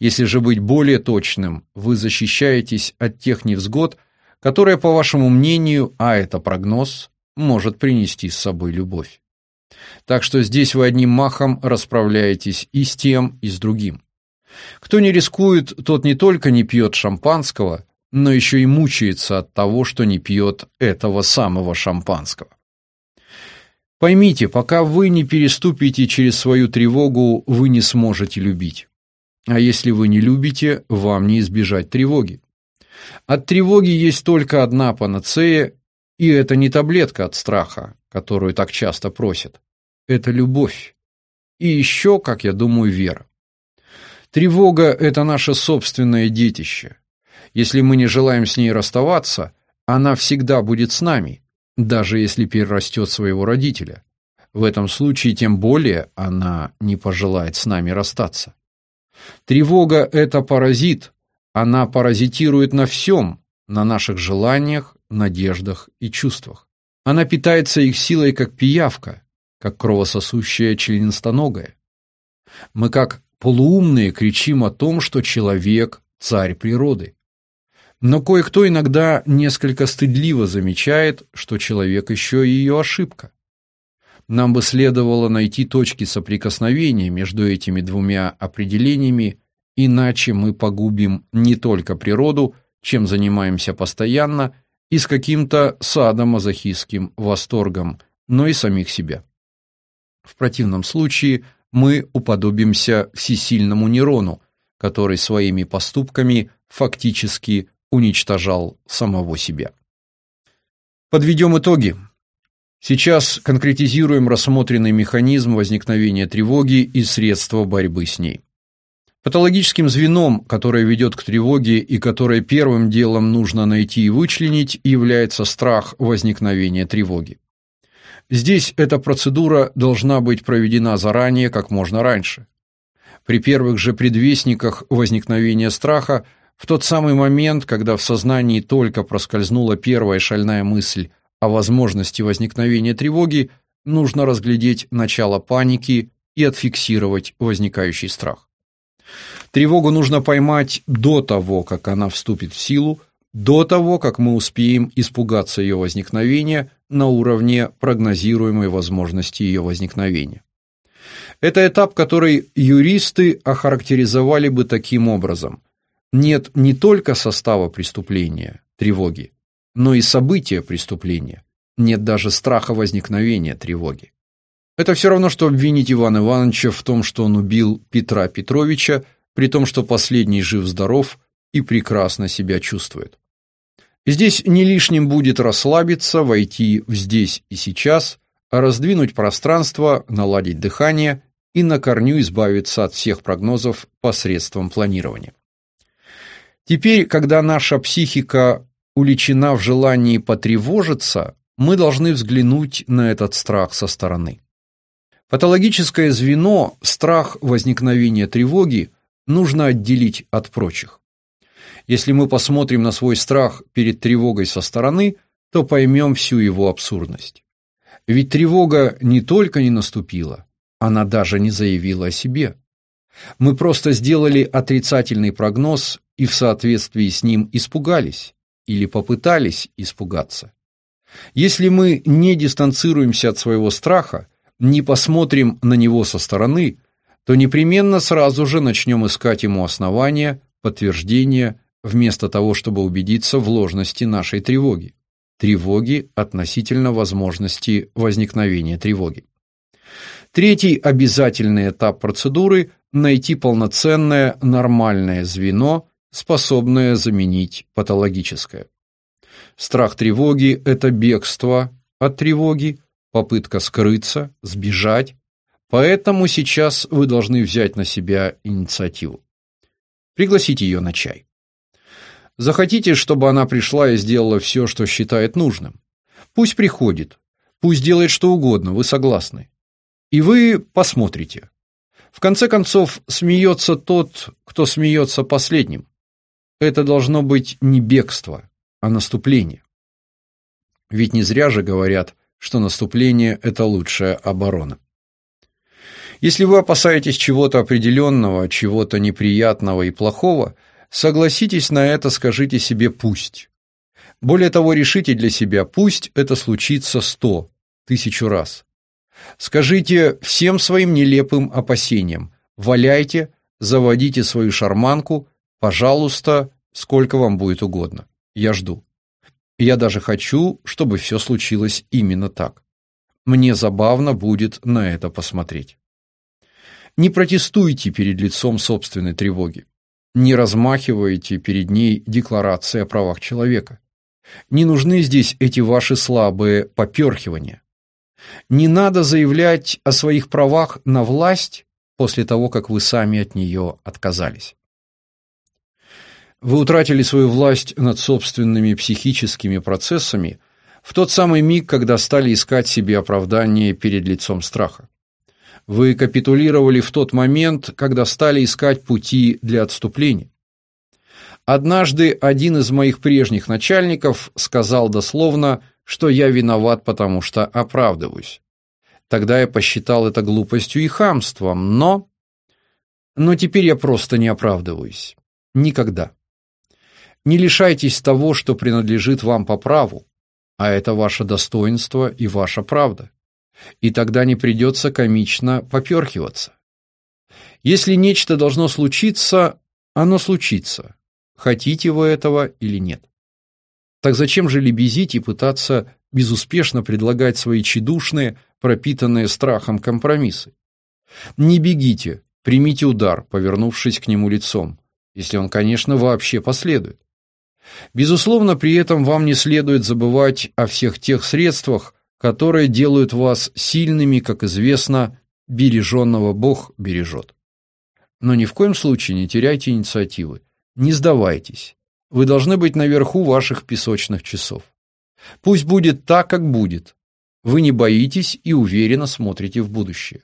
Если же быть более точным, вы защищаетесь от тех невзгод, которые, по вашему мнению, а это прогноз, может принести с собой любовь. Так что здесь вы одним махом расправляетесь и с тем, и с другим. Кто не рискует, тот не только не пьет шампанского, но еще и мучается от того, что не пьет этого самого шампанского. Поймите, пока вы не переступите через свою тревогу, вы не сможете любить. А если вы не любите, вам не избежать тревоги. От тревоги есть только одна панацея, и это не таблетка от страха, которую так часто просят. Это любовь. И еще, как я думаю, вера. Тревога – это наше собственное детище. Если мы не желаем с ней расставаться, она всегда будет с нами, даже если перерастет своего родителя. В этом случае тем более она не пожелает с нами расстаться. Тревога – это паразит, она паразитирует на всем, на наших желаниях, надеждах и чувствах. Она питается их силой как пиявка, как кровососущая членистоногая. Мы как полуумные кричим о том, что человек – царь природы. Но кое-кто иногда несколько стыдливо замечает, что человек еще и ее ошибка. Нам бы следовало найти точки соприкосновения между этими двумя определениями, иначе мы погубим не только природу, чем занимаемся постоянно, и с каким-то садомазохистским восторгом, но и самих себя. В противном случае мы уподобимся всесильному нейрону, который своими поступками фактически уничтожал самого себя. Подведем итоги. Сейчас конкретизируем рассмотренный механизм возникновения тревоги и средства борьбы с ней. Патологическим звеном, которое ведет к тревоге и которое первым делом нужно найти и вычленить, является страх возникновения тревоги. Здесь эта процедура должна быть проведена заранее, как можно раньше. При первых же предвестниках возникновения страха, в тот самый момент, когда в сознании только проскользнула первая шальная мысль о возможности возникновения тревоги, нужно разглядеть начало паники и отфиксировать возникающий страх. Тревогу нужно поймать до того, как она вступит в силу, до того, как мы успеем испугаться ее возникновения на уровне прогнозируемой возможности ее возникновения. Это этап, который юристы охарактеризовали бы таким образом. Нет не только состава преступления, тревоги, но и события преступления. Нет даже страха возникновения тревоги. Это все равно, что обвинить Ивана Ивановича в том, что он убил Петра Петровича, при том, что последний жив-здоров и прекрасно себя чувствует. Здесь не лишним будет расслабиться, войти в здесь и сейчас, раздвинуть пространство, наладить дыхание и на корню избавиться от всех прогнозов посредством планирования. Теперь, когда наша психика уличена в желании потревожиться, мы должны взглянуть на этот страх со стороны. Патологическое звено, страх возникновения тревоги, нужно отделить от прочих. Если мы посмотрим на свой страх перед тревогой со стороны, то поймем всю его абсурдность. Ведь тревога не только не наступила, она даже не заявила о себе. Мы просто сделали отрицательный прогноз и в соответствии с ним испугались или попытались испугаться. Если мы не дистанцируемся от своего страха, не посмотрим на него со стороны, то непременно сразу же начнем искать ему основания, подтверждения, вместо того, чтобы убедиться в ложности нашей тревоги. Тревоги относительно возможности возникновения тревоги. Третий обязательный этап процедуры – найти полноценное нормальное звено, способное заменить патологическое. Страх тревоги – это бегство от тревоги, попытка скрыться, сбежать. Поэтому сейчас вы должны взять на себя инициативу. Пригласите ее на чай. Захотите, чтобы она пришла и сделала все, что считает нужным? Пусть приходит. Пусть делает что угодно, вы согласны. И вы посмотрите. В конце концов, смеется тот, кто смеется последним. Это должно быть не бегство, а наступление. Ведь не зря же говорят, что наступление – это лучшая оборона. Если вы опасаетесь чего-то определенного, чего-то неприятного и плохого, согласитесь на это, скажите себе «пусть». Более того, решите для себя «пусть это случится сто, тысячу раз». Скажите всем своим нелепым опасениям «валяйте», заводите свою шарманку, пожалуйста, сколько вам будет угодно. Я жду. Я даже хочу, чтобы все случилось именно так. Мне забавно будет на это посмотреть. Не протестуйте перед лицом собственной тревоги. Не размахивайте перед ней декларации о правах человека. Не нужны здесь эти ваши слабые поперхивания. Не надо заявлять о своих правах на власть после того, как вы сами от нее отказались. Вы утратили свою власть над собственными психическими процессами в тот самый миг, когда стали искать себе оправдание перед лицом страха. Вы капитулировали в тот момент, когда стали искать пути для отступления. Однажды один из моих прежних начальников сказал дословно, что я виноват, потому что оправдываюсь. Тогда я посчитал это глупостью и хамством, но... Но теперь я просто не оправдываюсь. Никогда. Не лишайтесь того, что принадлежит вам по праву, а это ваше достоинство и ваша правда. И тогда не придется комично поперхиваться. Если нечто должно случиться, оно случится, хотите вы этого или нет. Так зачем же лебезить и пытаться безуспешно предлагать свои чедушные, пропитанные страхом компромиссы? Не бегите, примите удар, повернувшись к нему лицом, если он, конечно, вообще последует. Безусловно, при этом вам не следует забывать о всех тех средствах, которые делают вас сильными, как известно, береженного Бог бережет. Но ни в коем случае не теряйте инициативы, не сдавайтесь. Вы должны быть наверху ваших песочных часов. Пусть будет так, как будет. Вы не боитесь и уверенно смотрите в будущее.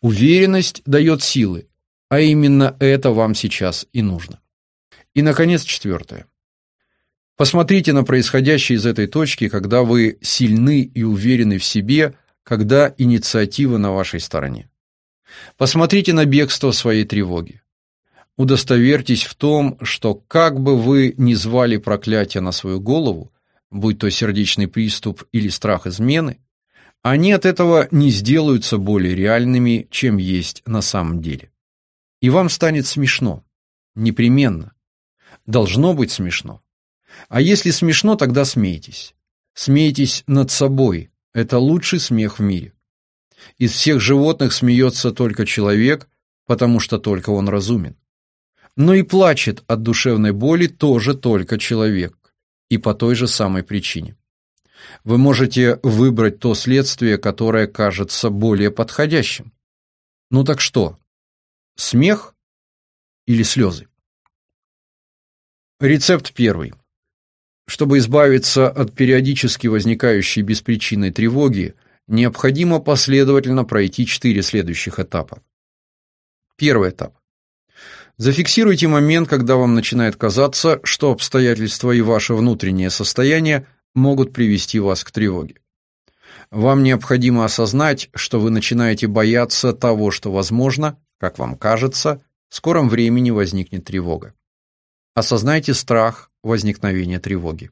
Уверенность дает силы, А именно это вам сейчас и нужно. И наконец, четвертое. Посмотрите на происходящее из этой точки, когда вы сильны и уверены в себе, когда инициатива на вашей стороне. Посмотрите на бегство своей тревоги. Удостоверьтесь в том, что как бы вы ни звали проклятие на свою голову, будь то сердечный приступ или страх измены, они от этого не сделаются более реальными, чем есть на самом деле. И вам станет смешно. Непременно. Должно быть смешно. А если смешно, тогда смейтесь. Смейтесь над собой. Это лучший смех в мире. Из всех животных смеется только человек, потому что только он разумен. Но и плачет от душевной боли тоже только человек, и по той же самой причине. Вы можете выбрать то следствие, которое кажется более подходящим. Ну так что? Смех или слезы? Рецепт первый. Чтобы избавиться от периодически возникающей беспричинной тревоги, необходимо последовательно пройти четыре следующих этапа. Первый этап. Зафиксируйте момент, когда вам начинает казаться, что обстоятельства и ваше внутреннее состояние могут привести вас к тревоге. Вам необходимо осознать, что вы начинаете бояться того, что, возможно, как вам кажется, в скором времени возникнет тревога. Осознайте страх возникновения тревоги.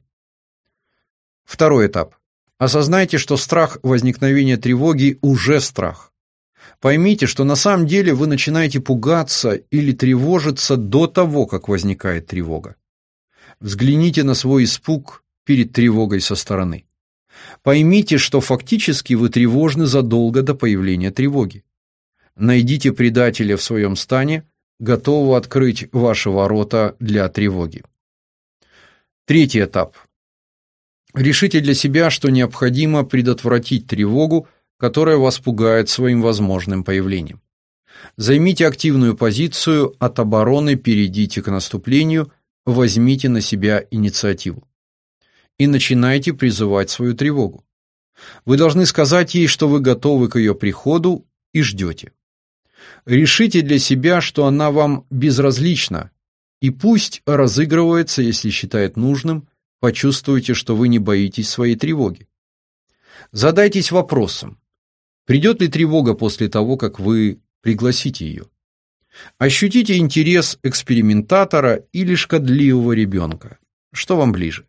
Второй этап. Осознайте, что страх возникновения тревоги уже страх. Поймите, что на самом деле вы начинаете пугаться или тревожиться до того, как возникает тревога. Взгляните на свой испуг перед тревогой со стороны. Поймите, что фактически вы тревожны задолго до появления тревоги. Найдите предателя в своем стане готового открыть ваши ворота для тревоги. Третий этап. Решите для себя, что необходимо предотвратить тревогу, которая вас пугает своим возможным появлением. Займите активную позицию, от обороны перейдите к наступлению, возьмите на себя инициативу. И начинайте призывать свою тревогу. Вы должны сказать ей, что вы готовы к ее приходу и ждете. Решите для себя, что она вам безразлична, и пусть разыгрывается, если считает нужным, почувствуйте, что вы не боитесь своей тревоги. Задайтесь вопросом, придет ли тревога после того, как вы пригласите ее. Ощутите интерес экспериментатора или шкодливого ребенка. Что вам ближе?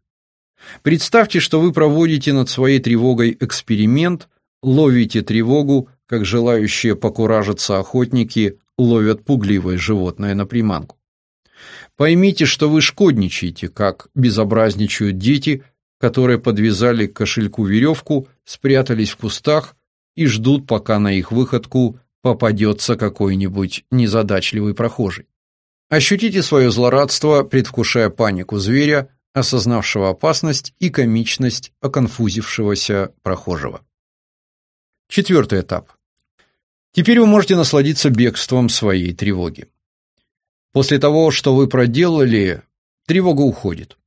Представьте, что вы проводите над своей тревогой эксперимент, ловите тревогу, как желающие покуражиться охотники ловят пугливое животное на приманку. Поймите, что вы шкодничаете, как безобразничают дети, которые подвязали к кошельку веревку, спрятались в кустах и ждут, пока на их выходку попадется какой-нибудь незадачливый прохожий. Ощутите свое злорадство, предвкушая панику зверя, осознавшего опасность и комичность оконфузившегося прохожего. Четвертый этап. Теперь вы можете насладиться бегством своей тревоги. После того, что вы проделали, тревога уходит.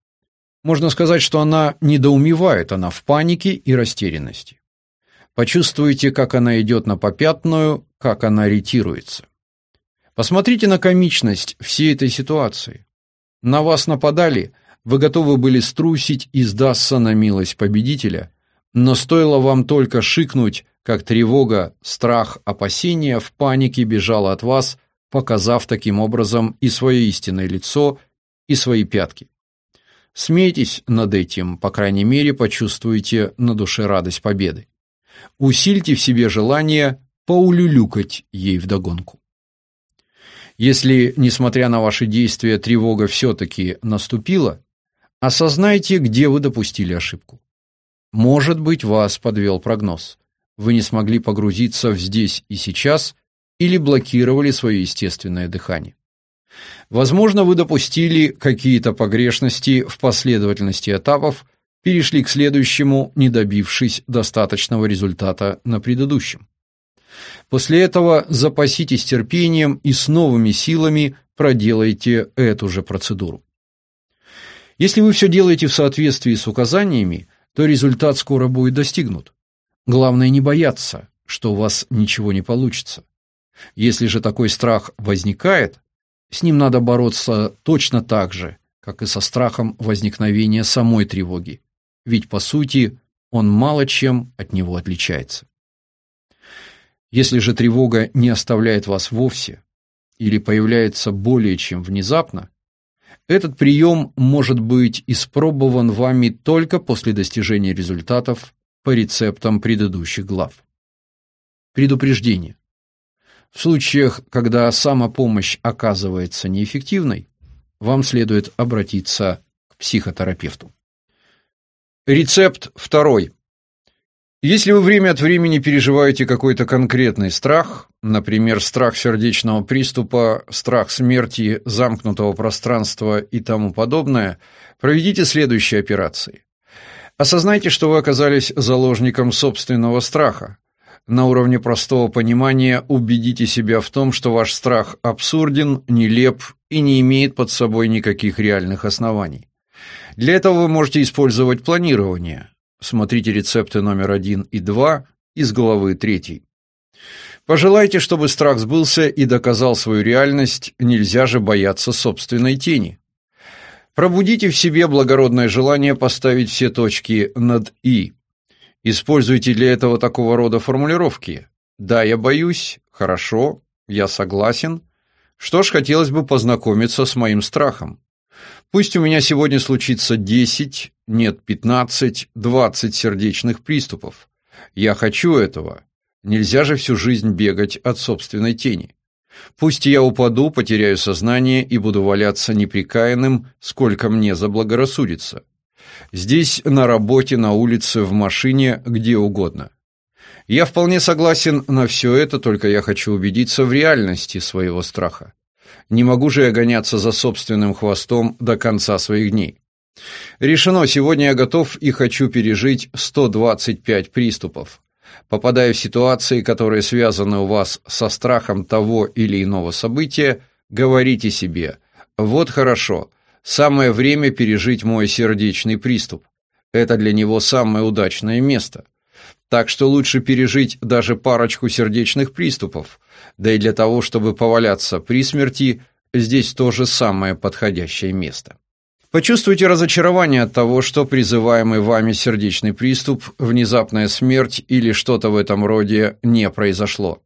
Можно сказать, что она недоумевает, она в панике и растерянности. Почувствуйте, как она идет на попятную, как она ретируется. Посмотрите на комичность всей этой ситуации. На вас нападали, вы готовы были струсить и сдаться на милость победителя, но стоило вам только шикнуть как тревога, страх, опасение в панике бежало от вас, показав таким образом и свое истинное лицо, и свои пятки. Смейтесь над этим, по крайней мере, почувствуйте на душе радость победы. Усильте в себе желание поулюлюкать ей вдогонку. Если, несмотря на ваши действия, тревога все-таки наступила, осознайте, где вы допустили ошибку. Может быть, вас подвел прогноз вы не смогли погрузиться в здесь и сейчас или блокировали свое естественное дыхание. Возможно, вы допустили какие-то погрешности в последовательности этапов, перешли к следующему, не добившись достаточного результата на предыдущем. После этого запаситесь терпением и с новыми силами проделайте эту же процедуру. Если вы все делаете в соответствии с указаниями, то результат скоро будет достигнут. Главное не бояться, что у вас ничего не получится. Если же такой страх возникает, с ним надо бороться точно так же, как и со страхом возникновения самой тревоги. Ведь по сути, он мало чем от него отличается. Если же тревога не оставляет вас вовсе или появляется более чем внезапно, этот прием может быть испробован вами только после достижения результатов по рецептам предыдущих глав. Предупреждение. В случаях, когда самопомощь оказывается неэффективной, вам следует обратиться к психотерапевту. Рецепт второй. Если вы время от времени переживаете какой-то конкретный страх, например, страх сердечного приступа, страх смерти, замкнутого пространства и тому подобное, проведите следующие операции. Осознайте, что вы оказались заложником собственного страха. На уровне простого понимания убедите себя в том, что ваш страх абсурден, нелеп и не имеет под собой никаких реальных оснований. Для этого вы можете использовать планирование – Смотрите рецепты номер один и два из главы третьей. Пожелайте, чтобы страх сбылся и доказал свою реальность, нельзя же бояться собственной тени. Пробудите в себе благородное желание поставить все точки над «и». Используйте для этого такого рода формулировки. «Да, я боюсь», «Хорошо», «Я согласен», «Что ж, хотелось бы познакомиться с моим страхом». Пусть у меня сегодня случится 10, нет, 15, 20 сердечных приступов. Я хочу этого. Нельзя же всю жизнь бегать от собственной тени. Пусть я упаду, потеряю сознание и буду валяться неприкаянным, сколько мне заблагорассудится. Здесь, на работе, на улице, в машине, где угодно. Я вполне согласен на все это, только я хочу убедиться в реальности своего страха. Не могу же я гоняться за собственным хвостом до конца своих дней. Решено, сегодня я готов и хочу пережить 125 приступов. Попадая в ситуации, которые связаны у вас со страхом того или иного события, говорите себе «Вот хорошо, самое время пережить мой сердечный приступ. Это для него самое удачное место. Так что лучше пережить даже парочку сердечных приступов, да и для того, чтобы поваляться при смерти, здесь тоже самое подходящее место. Почувствуйте разочарование от того, что призываемый вами сердечный приступ, внезапная смерть или что-то в этом роде не произошло.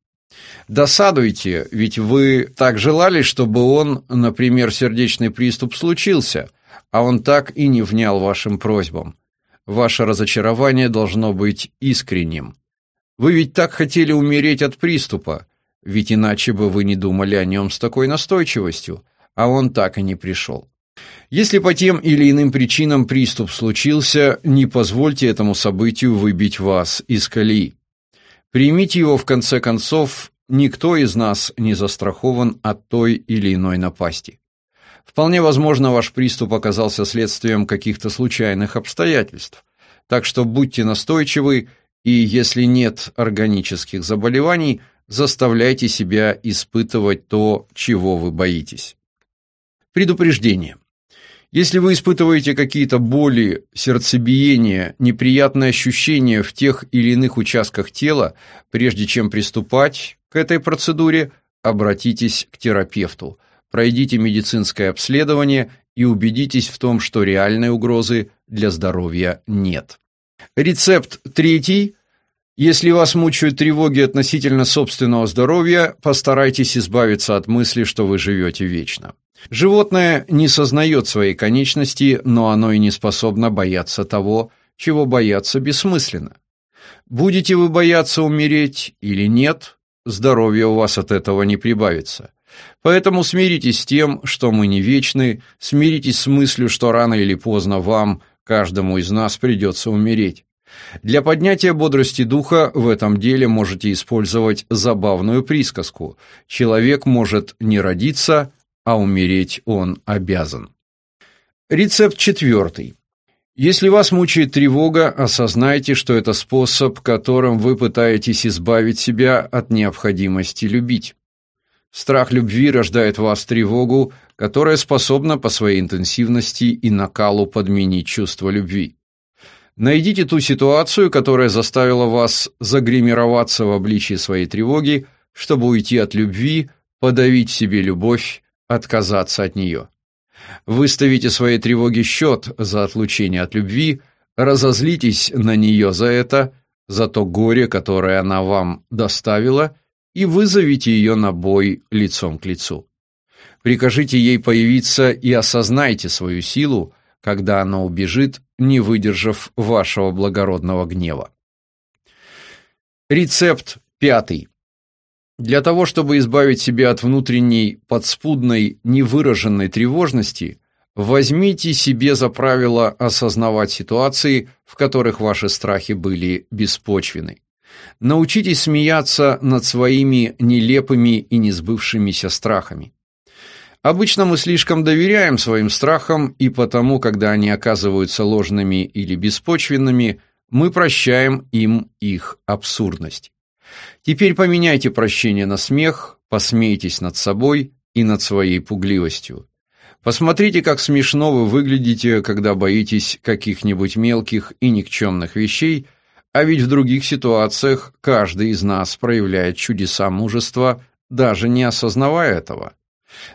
Досадуйте, ведь вы так желали, чтобы он, например, сердечный приступ случился, а он так и не внял вашим просьбам. Ваше разочарование должно быть искренним. Вы ведь так хотели умереть от приступа, ведь иначе бы вы не думали о нем с такой настойчивостью, а он так и не пришел. Если по тем или иным причинам приступ случился, не позвольте этому событию выбить вас из колеи. Примите его в конце концов, никто из нас не застрахован от той или иной напасти. Вполне возможно, ваш приступ оказался следствием каких-то случайных обстоятельств. Так что будьте настойчивы, и если нет органических заболеваний, заставляйте себя испытывать то, чего вы боитесь. Предупреждение. Если вы испытываете какие-то боли, сердцебиение, неприятные ощущения в тех или иных участках тела, прежде чем приступать к этой процедуре, обратитесь к терапевту – пройдите медицинское обследование и убедитесь в том, что реальной угрозы для здоровья нет. Рецепт третий. Если вас мучают тревоги относительно собственного здоровья, постарайтесь избавиться от мысли, что вы живете вечно. Животное не сознает своей конечности, но оно и не способно бояться того, чего бояться бессмысленно. Будете вы бояться умереть или нет, здоровье у вас от этого не прибавится. Поэтому смиритесь с тем, что мы не вечны, смиритесь с мыслью, что рано или поздно вам, каждому из нас, придется умереть. Для поднятия бодрости духа в этом деле можете использовать забавную присказку «Человек может не родиться, а умереть он обязан». Рецепт четвертый. Если вас мучает тревога, осознайте, что это способ, которым вы пытаетесь избавить себя от необходимости любить. Страх любви рождает в вас тревогу, которая способна по своей интенсивности и накалу подменить чувство любви. Найдите ту ситуацию, которая заставила вас загримироваться в обличии своей тревоги, чтобы уйти от любви, подавить себе любовь, отказаться от нее. Выставите своей тревоге счет за отлучение от любви, разозлитесь на нее за это, за то горе, которое она вам доставила, и вызовите ее на бой лицом к лицу. Прикажите ей появиться и осознайте свою силу, когда она убежит, не выдержав вашего благородного гнева. Рецепт пятый. Для того, чтобы избавить себя от внутренней, подспудной, невыраженной тревожности, возьмите себе за правило осознавать ситуации, в которых ваши страхи были беспочвены. Научитесь смеяться над своими нелепыми и несбывшимися страхами. Обычно мы слишком доверяем своим страхам, и потому, когда они оказываются ложными или беспочвенными, мы прощаем им их абсурдность. Теперь поменяйте прощение на смех, посмейтесь над собой и над своей пугливостью. Посмотрите, как смешно вы выглядите, когда боитесь каких-нибудь мелких и никчемных вещей, а ведь в других ситуациях каждый из нас проявляет чудеса мужества, даже не осознавая этого.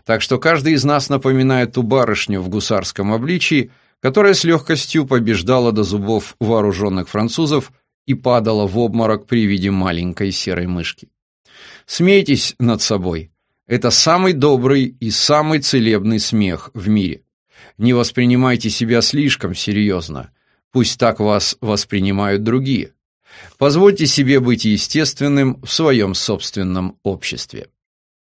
Так что каждый из нас напоминает ту барышню в гусарском обличии, которая с легкостью побеждала до зубов вооруженных французов и падала в обморок при виде маленькой серой мышки. Смейтесь над собой. Это самый добрый и самый целебный смех в мире. Не воспринимайте себя слишком серьезно. Пусть так вас воспринимают другие. Позвольте себе быть естественным в своем собственном обществе.